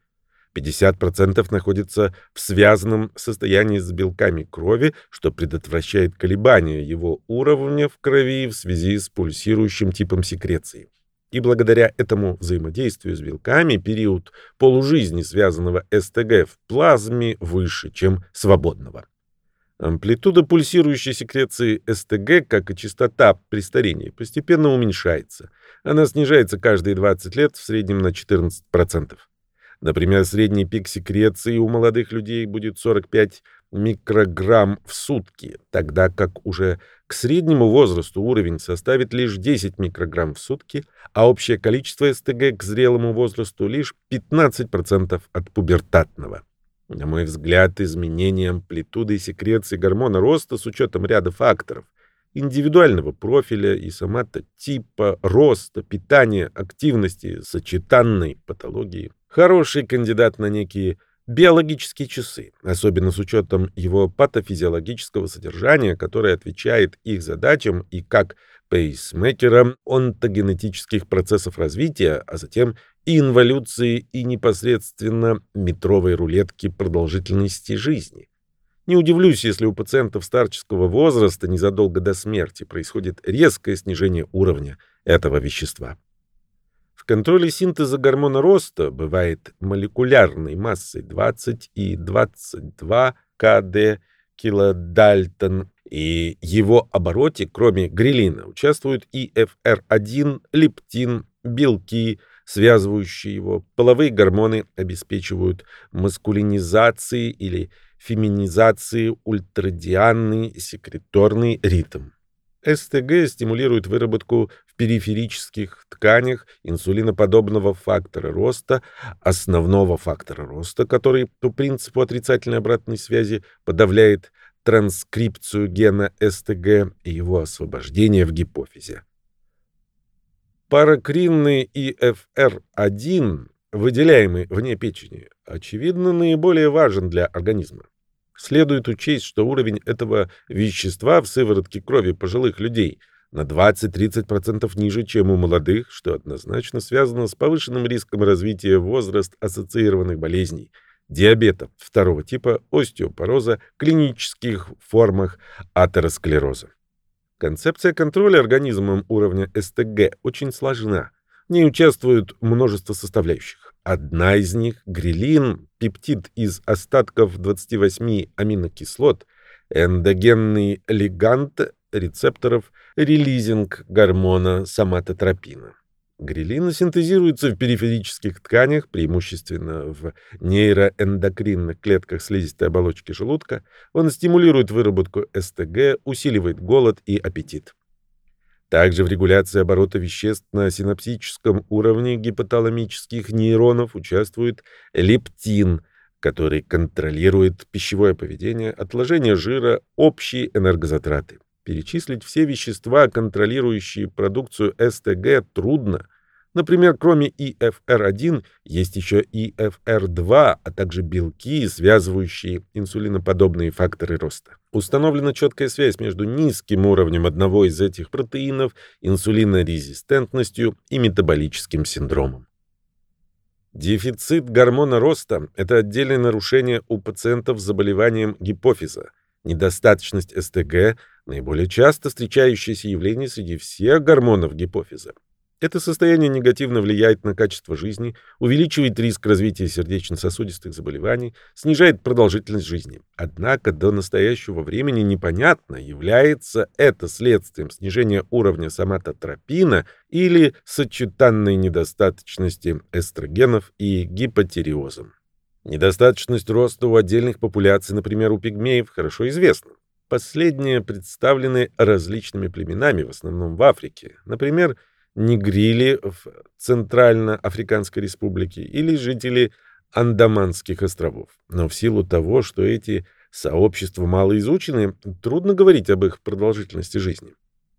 50% находится в связанном состоянии с белками крови, что предотвращает колебания его уровня в крови в связи с пульсирующим типом секреции. И благодаря этому взаимодействию с белками период полужизни связанного СТГ в плазме выше, чем свободного. Амплитуда пульсирующей секреции СТГ, как и частота при старении, постепенно уменьшается. Она снижается каждые 20 лет в среднем на 14%. Например, средний пик секреции у молодых людей будет 45 микрограмм в сутки, тогда как уже к среднему возрасту уровень составит лишь 10 микрограмм в сутки, а общее количество СТГ к зрелому возрасту лишь 15% от пубертатного. На мой взгляд, изменение амплитуды секреции гормона роста с учетом ряда факторов – индивидуального профиля и соматотипа, роста, питания, активности, сочетанной патологии. Хороший кандидат на некие биологические часы, особенно с учетом его патофизиологического содержания, которое отвечает их задачам и как пейсмейкерам онтогенетических процессов развития, а затем и инволюции и непосредственно метровой рулетки продолжительности жизни. Не удивлюсь, если у пациентов старческого возраста незадолго до смерти происходит резкое снижение уровня этого вещества. В контроле синтеза гормона роста бывает молекулярной массой 20 и 22 КД килодальтон и его обороте, кроме грилина, участвуют и FR1, лептин, белки, связывающие его, половые гормоны обеспечивают маскулинизации или феминизации ультрадианный секреторный ритм. СТГ стимулирует выработку периферических тканях инсулиноподобного фактора роста, основного фактора роста, который по принципу отрицательной обратной связи подавляет транскрипцию гена СТГ и его освобождение в гипофизе. Паракринный ИФР-1, выделяемый вне печени, очевидно наиболее важен для организма. Следует учесть, что уровень этого вещества в сыворотке крови пожилых людей на 20-30% ниже, чем у молодых, что однозначно связано с повышенным риском развития возраст-ассоциированных болезней, диабета второго типа, остеопороза, клинических формах атеросклероза. Концепция контроля организмом уровня СТГ очень сложна. В ней участвуют множество составляющих. Одна из них — грилин, пептид из остатков 28 аминокислот, эндогенный лигант рецепторов, релизинг гормона соматотропина. Грилин синтезируется в периферических тканях, преимущественно в нейроэндокринных клетках слизистой оболочки желудка. Он стимулирует выработку СТГ, усиливает голод и аппетит. Также в регуляции оборота веществ на синаптическом уровне гипоталамических нейронов участвует лептин, который контролирует пищевое поведение, отложение жира, общие энергозатраты. Перечислить все вещества, контролирующие продукцию СТГ, трудно – Например, кроме ИФР1 есть еще ИФР2, а также белки, связывающие инсулиноподобные факторы роста. Установлена четкая связь между низким уровнем одного из этих протеинов, инсулинорезистентностью и метаболическим синдромом. Дефицит гормона роста – это отдельное нарушение у пациентов с заболеванием гипофиза. Недостаточность СТГ – наиболее часто встречающееся явление среди всех гормонов гипофиза. Это состояние негативно влияет на качество жизни, увеличивает риск развития сердечно-сосудистых заболеваний, снижает продолжительность жизни. Однако до настоящего времени непонятно, является это следствием снижения уровня соматотропина или сочетанной недостаточности эстрогенов и гипотериозом. Недостаточность роста у отдельных популяций, например, у пигмеев, хорошо известна. Последние представлены различными племенами, в основном в Африке. Например, негрили в Центральноафриканской республике или жители Андаманских островов. Но в силу того, что эти сообщества малоизучены, трудно говорить об их продолжительности жизни.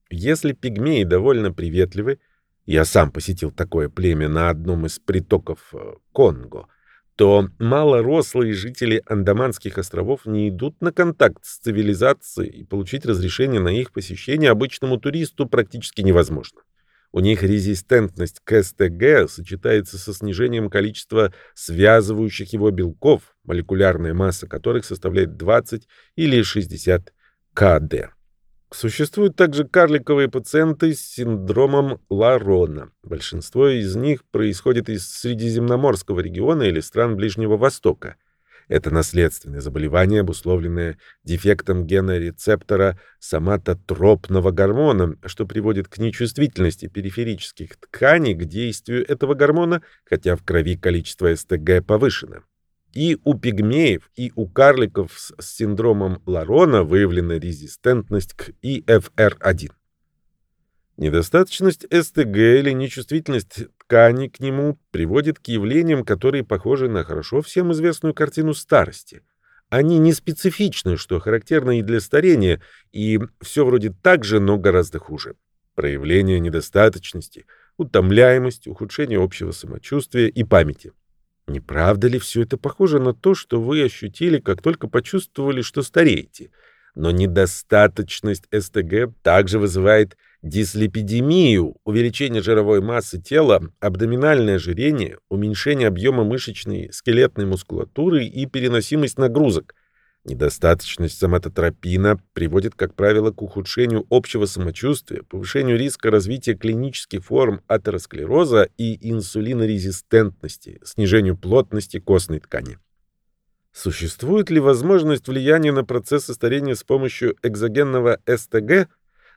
Если пигмеи довольно приветливы, я сам посетил такое племя на одном из притоков э, Конго, то малорослые жители Андаманских островов не идут на контакт с цивилизацией, и получить разрешение на их посещение обычному туристу практически невозможно. У них резистентность к СТГ сочетается со снижением количества связывающих его белков, молекулярная масса которых составляет 20 или 60 КД. Существуют также карликовые пациенты с синдромом Ларона. Большинство из них происходит из Средиземноморского региона или стран Ближнего Востока. Это наследственное заболевание, обусловленное дефектом гена рецептора соматотропного гормона, что приводит к нечувствительности периферических тканей к действию этого гормона, хотя в крови количество СТГ повышено. И у пигмеев, и у карликов с синдромом Ларона выявлена резистентность к ИФР-1. Недостаточность СТГ или нечувствительность ткани к нему приводит к явлениям, которые похожи на хорошо всем известную картину старости. Они не специфичны, что характерно и для старения, и все вроде так же, но гораздо хуже. Проявление недостаточности, утомляемость, ухудшение общего самочувствия и памяти. Не правда ли все это похоже на то, что вы ощутили, как только почувствовали, что стареете? Но недостаточность СТГ также вызывает дислепидемию, увеличение жировой массы тела, абдоминальное ожирение, уменьшение объема мышечной скелетной мускулатуры и переносимость нагрузок. Недостаточность соматотропина приводит, как правило, к ухудшению общего самочувствия, повышению риска развития клинических форм атеросклероза и инсулинорезистентности, снижению плотности костной ткани. Существует ли возможность влияния на процессы старения с помощью экзогенного СТГ?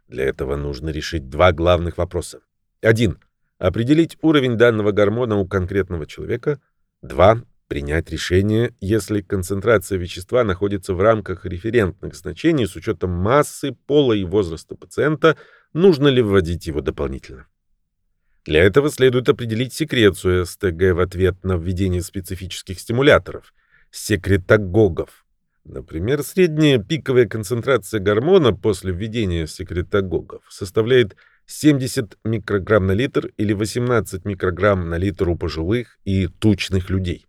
Для этого нужно решить два главных вопроса. Один. Определить уровень данного гормона у конкретного человека. Два принять решение, если концентрация вещества находится в рамках референтных значений с учетом массы, пола и возраста пациента, нужно ли вводить его дополнительно. Для этого следует определить секрецию СТГ в ответ на введение специфических стимуляторов, секретагогов. Например, средняя пиковая концентрация гормона после введения секретагогов составляет 70 микрограмм на литр или 18 микрограмм на литр у пожилых и тучных людей.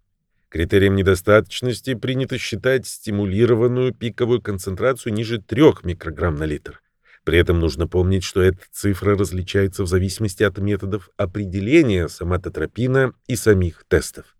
Критерием недостаточности принято считать стимулированную пиковую концентрацию ниже 3 микрограмм на литр. При этом нужно помнить, что эта цифра различается в зависимости от методов определения соматотропина и самих тестов.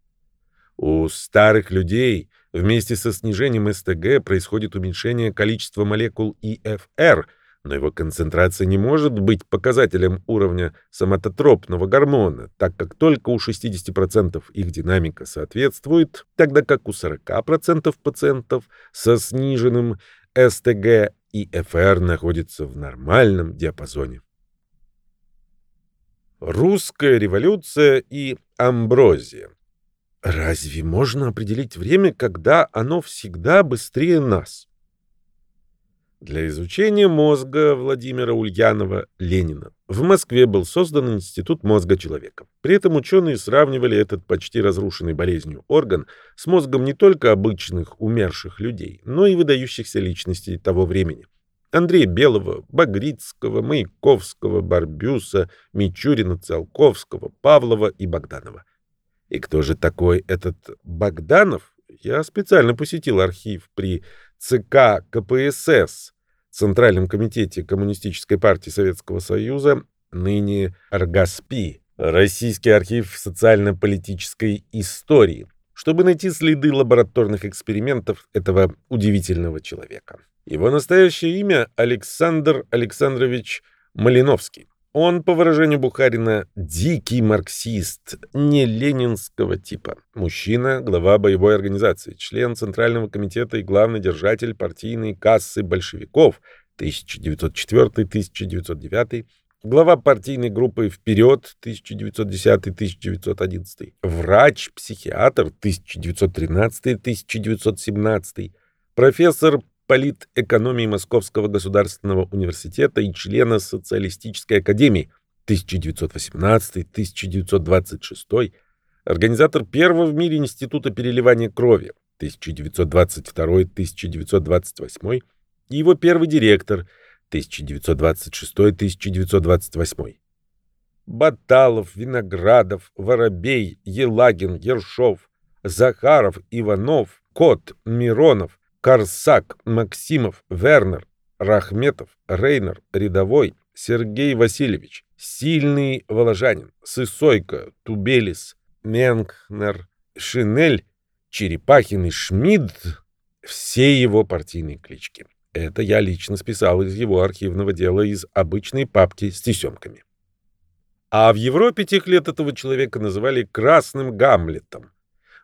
У старых людей вместе со снижением СТГ происходит уменьшение количества молекул ИФР – но его концентрация не может быть показателем уровня соматотропного гормона, так как только у 60% их динамика соответствует, тогда как у 40% пациентов со сниженным СТГ и ФР находится в нормальном диапазоне. Русская революция и амброзия. Разве можно определить время, когда оно всегда быстрее нас? Для изучения мозга Владимира Ульянова Ленина в Москве был создан Институт мозга человека. При этом ученые сравнивали этот почти разрушенный болезнью орган с мозгом не только обычных умерших людей, но и выдающихся личностей того времени. Андрея Белого, Багрицкого, Маяковского, Барбюса, Мичурина, Циолковского, Павлова и Богданова. И кто же такой этот Богданов? Я специально посетил архив при ЦК КПСС, Центральном комитете Коммунистической партии Советского Союза, ныне РГАСПИ, Российский архив социально-политической истории, чтобы найти следы лабораторных экспериментов этого удивительного человека. Его настоящее имя Александр Александрович Малиновский. Он, по выражению Бухарина, дикий марксист, не ленинского типа. Мужчина, глава боевой организации, член Центрального комитета и главный держатель партийной кассы большевиков 1904-1909, глава партийной группы «Вперед» 1910-1911, врач-психиатр 1913-1917, профессор политэкономии Московского государственного университета и члена Социалистической академии 1918-1926, организатор первого в мире Института переливания крови 1922-1928 и его первый директор 1926-1928. Баталов, Виноградов, Воробей, Елагин, Ершов, Захаров, Иванов, Кот, Миронов, Корсак, Максимов, Вернер, Рахметов, Рейнер, Рядовой, Сергей Васильевич, Сильный Воложанин, Сысойко, Тубелис, Менхнер, Шинель, Черепахин и Шмидт — все его партийные клички. Это я лично списал из его архивного дела из обычной папки с тесемками. А в Европе тех лет этого человека называли «красным Гамлетом».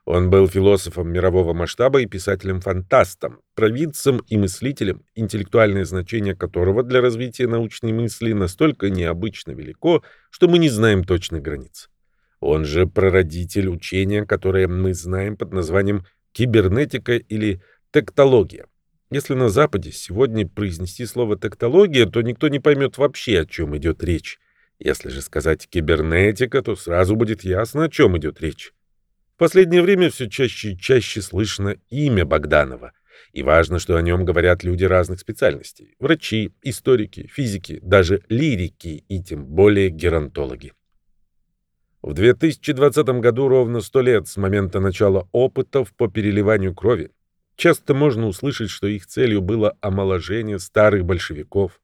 Он был философом мирового масштаба и писателем-фантастом, провидцем и мыслителем, интеллектуальное значение которого для развития научной мысли настолько необычно велико, что мы не знаем точных границ. Он же прародитель учения, которое мы знаем под названием кибернетика или тектология. Если на Западе сегодня произнести слово «тектология», то никто не поймет вообще, о чем идет речь. Если же сказать «кибернетика», то сразу будет ясно, о чем идет речь. Последнее время все чаще и чаще слышно имя Богданова. И важно, что о нем говорят люди разных специальностей. Врачи, историки, физики, даже лирики и тем более геронтологи. В 2020 году ровно 100 лет с момента начала опытов по переливанию крови. Часто можно услышать, что их целью было омоложение старых большевиков.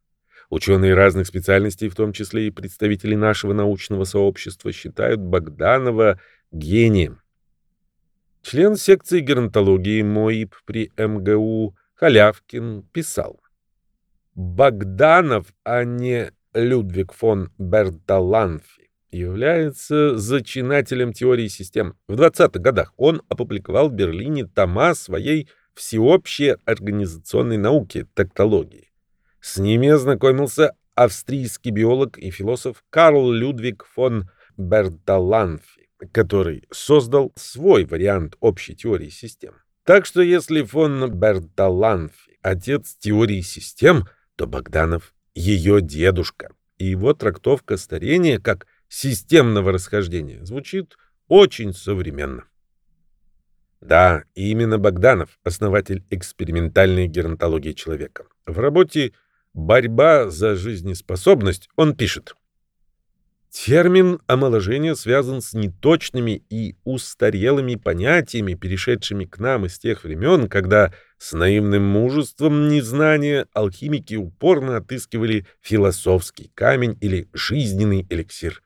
Ученые разных специальностей, в том числе и представители нашего научного сообщества, считают Богданова гением. Член секции геронтологии МОИП при МГУ Халявкин писал. Богданов, а не Людвиг фон Берталанфи, является зачинателем теории систем. В 20-х годах он опубликовал в Берлине тома своей всеобщей организационной науки тактологии. С ними ознакомился австрийский биолог и философ Карл Людвиг фон Берталанфи, который создал свой вариант общей теории систем. Так что если фон Берталанфи отец теории систем, то Богданов ее дедушка. И его трактовка старения как системного расхождения звучит очень современно. Да, именно Богданов, основатель экспериментальной геронтологии человека. В работе «Борьба за жизнеспособность» он пишет. Термин омоложения связан с неточными и устарелыми понятиями, перешедшими к нам из тех времен, когда с наивным мужеством незнания алхимики упорно отыскивали философский камень или жизненный эликсир.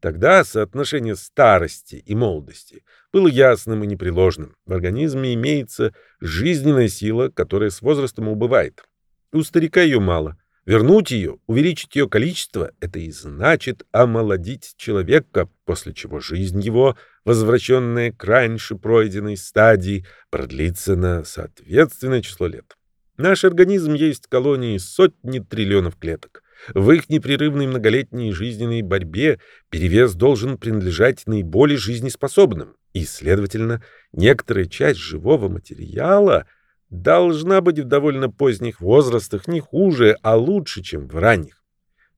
Тогда соотношение старости и молодости было ясным и непреложным. В организме имеется жизненная сила, которая с возрастом убывает. У старика ее мало. Вернуть ее, увеличить ее количество — это и значит омолодить человека, после чего жизнь его, возвращенная к раньше пройденной стадии, продлится на соответственное число лет. Наш организм есть колонии сотни триллионов клеток. В их непрерывной многолетней жизненной борьбе перевес должен принадлежать наиболее жизнеспособным, и, следовательно, некоторая часть живого материала должна быть в довольно поздних возрастах не хуже, а лучше, чем в ранних.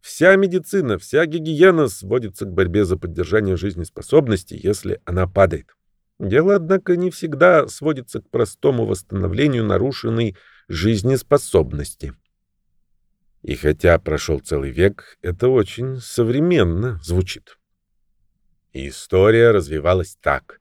Вся медицина, вся гигиена сводится к борьбе за поддержание жизнеспособности, если она падает. Дело, однако, не всегда сводится к простому восстановлению нарушенной жизнеспособности. И хотя прошел целый век, это очень современно звучит. История развивалась так.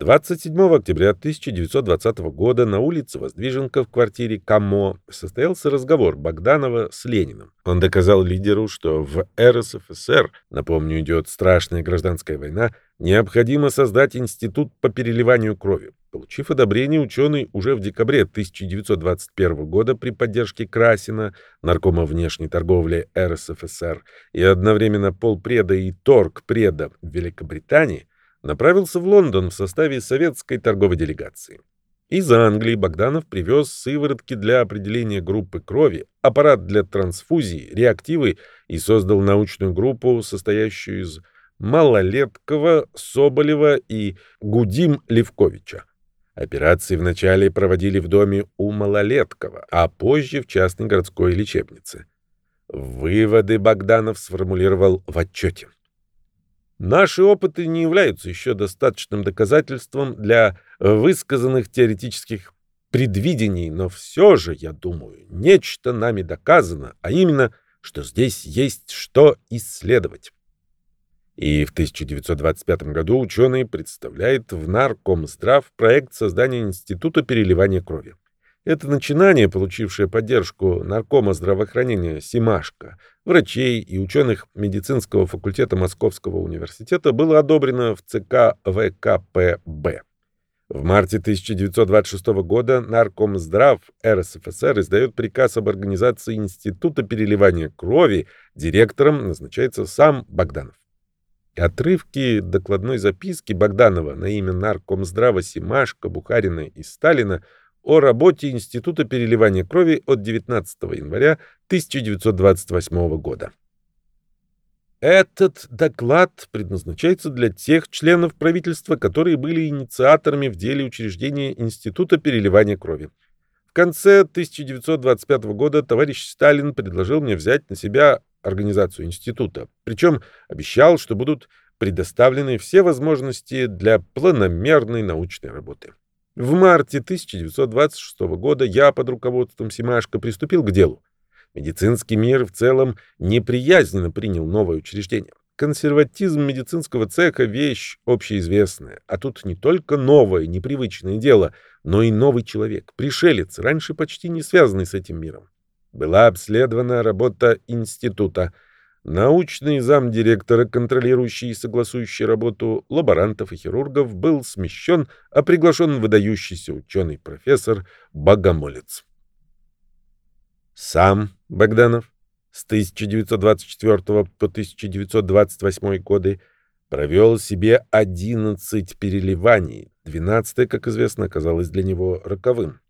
27 октября 1920 года на улице Воздвиженка в квартире Камо состоялся разговор Богданова с Лениным. Он доказал лидеру, что в РСФСР, напомню, идет страшная гражданская война, необходимо создать институт по переливанию крови. Получив одобрение, ученый уже в декабре 1921 года при поддержке Красина, наркома внешней торговли РСФСР и одновременно полпреда и торгпреда Великобритании, направился в Лондон в составе советской торговой делегации. Из Англии Богданов привез сыворотки для определения группы крови, аппарат для трансфузии, реактивы и создал научную группу, состоящую из Малолеткова, Соболева и Гудим Левковича. Операции вначале проводили в доме у Малолеткова, а позже в частной городской лечебнице. Выводы Богданов сформулировал в отчете. Наши опыты не являются еще достаточным доказательством для высказанных теоретических предвидений, но все же, я думаю, нечто нами доказано, а именно, что здесь есть что исследовать. И в 1925 году ученый представляет в Наркомздрав проект создания Института переливания крови. Это начинание, получившее поддержку наркома здравоохранения Симашко, врачей и ученых медицинского факультета Московского университета, было одобрено в ЦК ВКПБ. В марте 1926 года Наркомздрав РСФСР издает приказ об организации Института переливания крови, директором назначается сам Богданов. Отрывки докладной записки Богданова на имя Наркомздрава Симашко, Бухарина и Сталина о работе Института переливания крови от 19 января 1928 года. Этот доклад предназначается для тех членов правительства, которые были инициаторами в деле учреждения Института переливания крови. В конце 1925 года товарищ Сталин предложил мне взять на себя организацию института, причем обещал, что будут предоставлены все возможности для планомерной научной работы. В марте 1926 года я под руководством Симашко приступил к делу. Медицинский мир в целом неприязненно принял новое учреждение. Консерватизм медицинского цеха – вещь общеизвестная, а тут не только новое, непривычное дело, но и новый человек, пришелец, раньше почти не связанный с этим миром. Была обследована работа института, научный замдиректора, контролирующий и согласующий работу лаборантов и хирургов, был смещен, а приглашен выдающийся ученый-профессор Богомолец. Сам Богданов с 1924 по 1928 годы провел себе 11 переливаний, 12 как известно, оказалось для него роковым.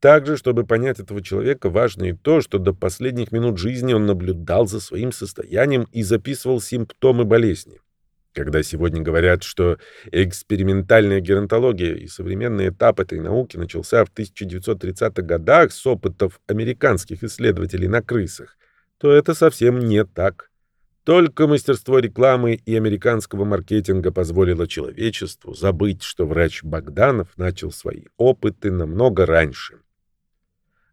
Также, чтобы понять этого человека, важно и то, что до последних минут жизни он наблюдал за своим состоянием и записывал симптомы болезни. Когда сегодня говорят, что экспериментальная геронтология и современный этап этой науки начался в 1930-х годах с опытов американских исследователей на крысах, то это совсем не так. Только мастерство рекламы и американского маркетинга позволило человечеству забыть, что врач Богданов начал свои опыты намного раньше.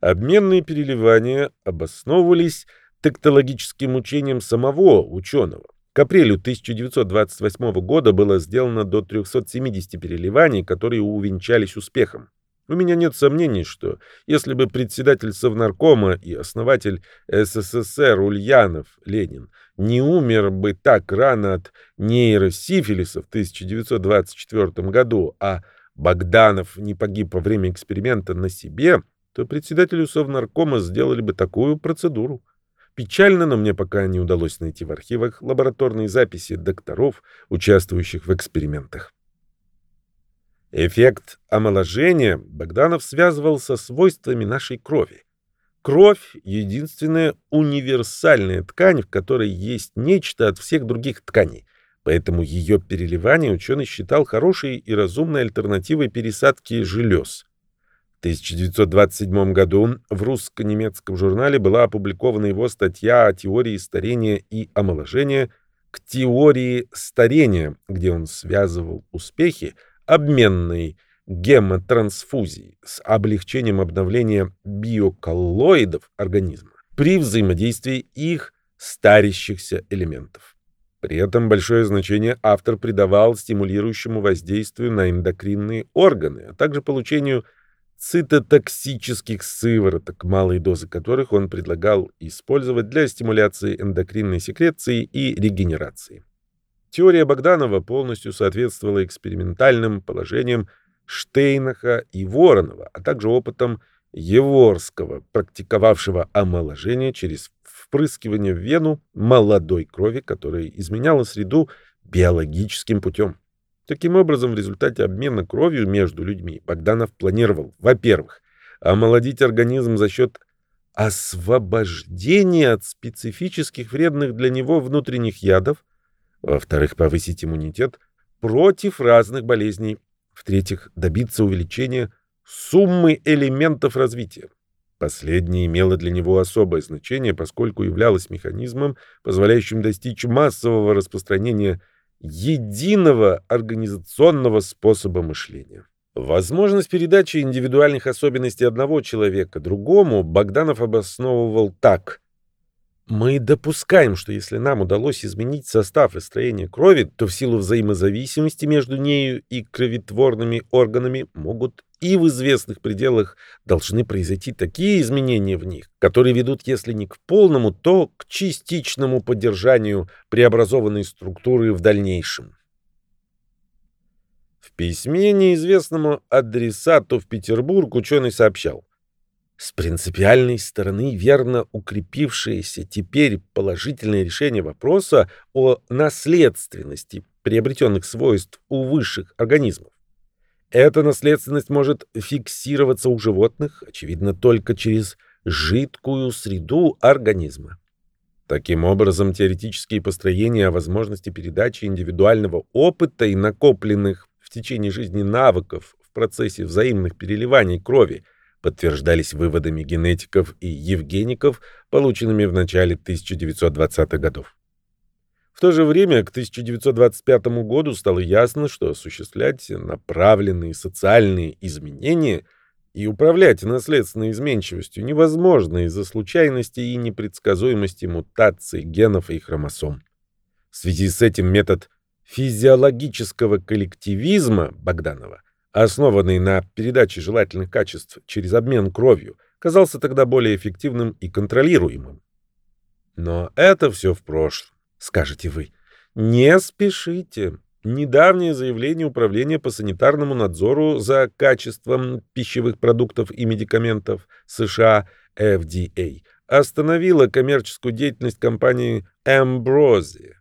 Обменные переливания обосновывались тектологическим учением самого ученого. К апрелю 1928 года было сделано до 370 переливаний, которые увенчались успехом. У меня нет сомнений, что если бы председатель Совнаркома и основатель СССР Ульянов Ленин не умер бы так рано от нейросифилиса в 1924 году, а Богданов не погиб во время эксперимента на себе, то председателю Совнаркома сделали бы такую процедуру. Печально, но мне пока не удалось найти в архивах лабораторные записи докторов, участвующих в экспериментах. Эффект омоложения Богданов связывал со свойствами нашей крови. Кровь — единственная универсальная ткань, в которой есть нечто от всех других тканей, поэтому ее переливание ученый считал хорошей и разумной альтернативой пересадке желез. 1927 году в русско-немецком журнале была опубликована его статья о теории старения и омоложения к теории старения, где он связывал успехи обменной гемотрансфузии с облегчением обновления биоколлоидов организма при взаимодействии их старящихся элементов. При этом большое значение автор придавал стимулирующему воздействию на эндокринные органы, а также получению цитотоксических сывороток, малые дозы которых он предлагал использовать для стимуляции эндокринной секреции и регенерации. Теория Богданова полностью соответствовала экспериментальным положениям Штейнаха и Воронова, а также опытам Еворского, практиковавшего омоложение через впрыскивание в вену молодой крови, которая изменяла среду биологическим путем. Таким образом, в результате обмена кровью между людьми Богданов планировал, во-первых, омолодить организм за счет освобождения от специфических вредных для него внутренних ядов, во-вторых, повысить иммунитет против разных болезней, в-третьих, добиться увеличения суммы элементов развития. Последнее имело для него особое значение, поскольку являлось механизмом, позволяющим достичь массового распространения единого организационного способа мышления. Возможность передачи индивидуальных особенностей одного человека другому Богданов обосновывал так. Мы допускаем, что если нам удалось изменить состав и строение крови, то в силу взаимозависимости между нею и кровотворными органами могут и в известных пределах должны произойти такие изменения в них, которые ведут, если не к полному, то к частичному поддержанию преобразованной структуры в дальнейшем. В письме неизвестному адресату в Петербург ученый сообщал. С принципиальной стороны верно укрепившееся теперь положительное решение вопроса о наследственности приобретенных свойств у высших организмов. Эта наследственность может фиксироваться у животных, очевидно, только через жидкую среду организма. Таким образом, теоретические построения о возможности передачи индивидуального опыта и накопленных в течение жизни навыков в процессе взаимных переливаний крови подтверждались выводами генетиков и евгеников, полученными в начале 1920-х годов. В то же время к 1925 году стало ясно, что осуществлять направленные социальные изменения и управлять наследственной изменчивостью невозможно из-за случайности и непредсказуемости мутаций генов и хромосом. В связи с этим метод физиологического коллективизма Богданова, основанный на передаче желательных качеств через обмен кровью, казался тогда более эффективным и контролируемым. Но это все в прошлом скажете вы. Не спешите. Недавнее заявление Управления по санитарному надзору за качеством пищевых продуктов и медикаментов США FDA остановило коммерческую деятельность компании Ambrosia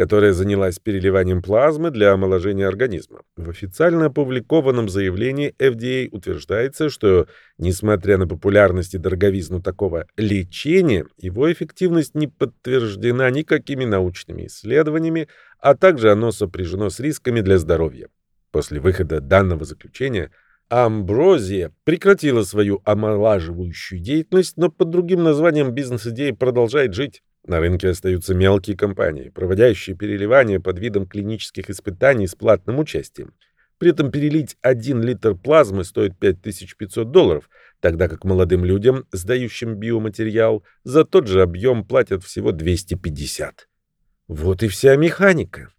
которая занялась переливанием плазмы для омоложения организма. В официально опубликованном заявлении FDA утверждается, что, несмотря на популярность и дороговизну такого лечения, его эффективность не подтверждена никакими научными исследованиями, а также оно сопряжено с рисками для здоровья. После выхода данного заключения Амброзия прекратила свою омолаживающую деятельность, но под другим названием бизнес-идея продолжает жить. На рынке остаются мелкие компании, проводящие переливание под видом клинических испытаний с платным участием. При этом перелить 1 литр плазмы стоит 5500 долларов, тогда как молодым людям, сдающим биоматериал, за тот же объем платят всего 250. Вот и вся механика.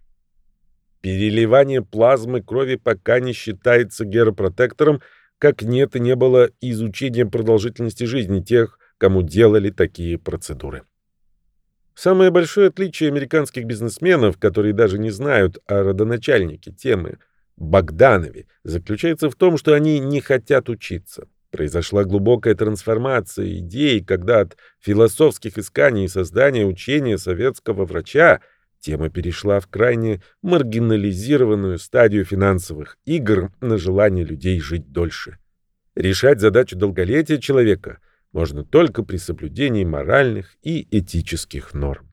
Переливание плазмы крови пока не считается геропротектором, как нет и не было изучения продолжительности жизни тех, кому делали такие процедуры. Самое большое отличие американских бизнесменов, которые даже не знают о родоначальнике темы, Богданове, заключается в том, что они не хотят учиться. Произошла глубокая трансформация идей, когда от философских исканий и создания учения советского врача тема перешла в крайне маргинализированную стадию финансовых игр на желание людей жить дольше. Решать задачу долголетия человека – можно только при соблюдении моральных и этических норм.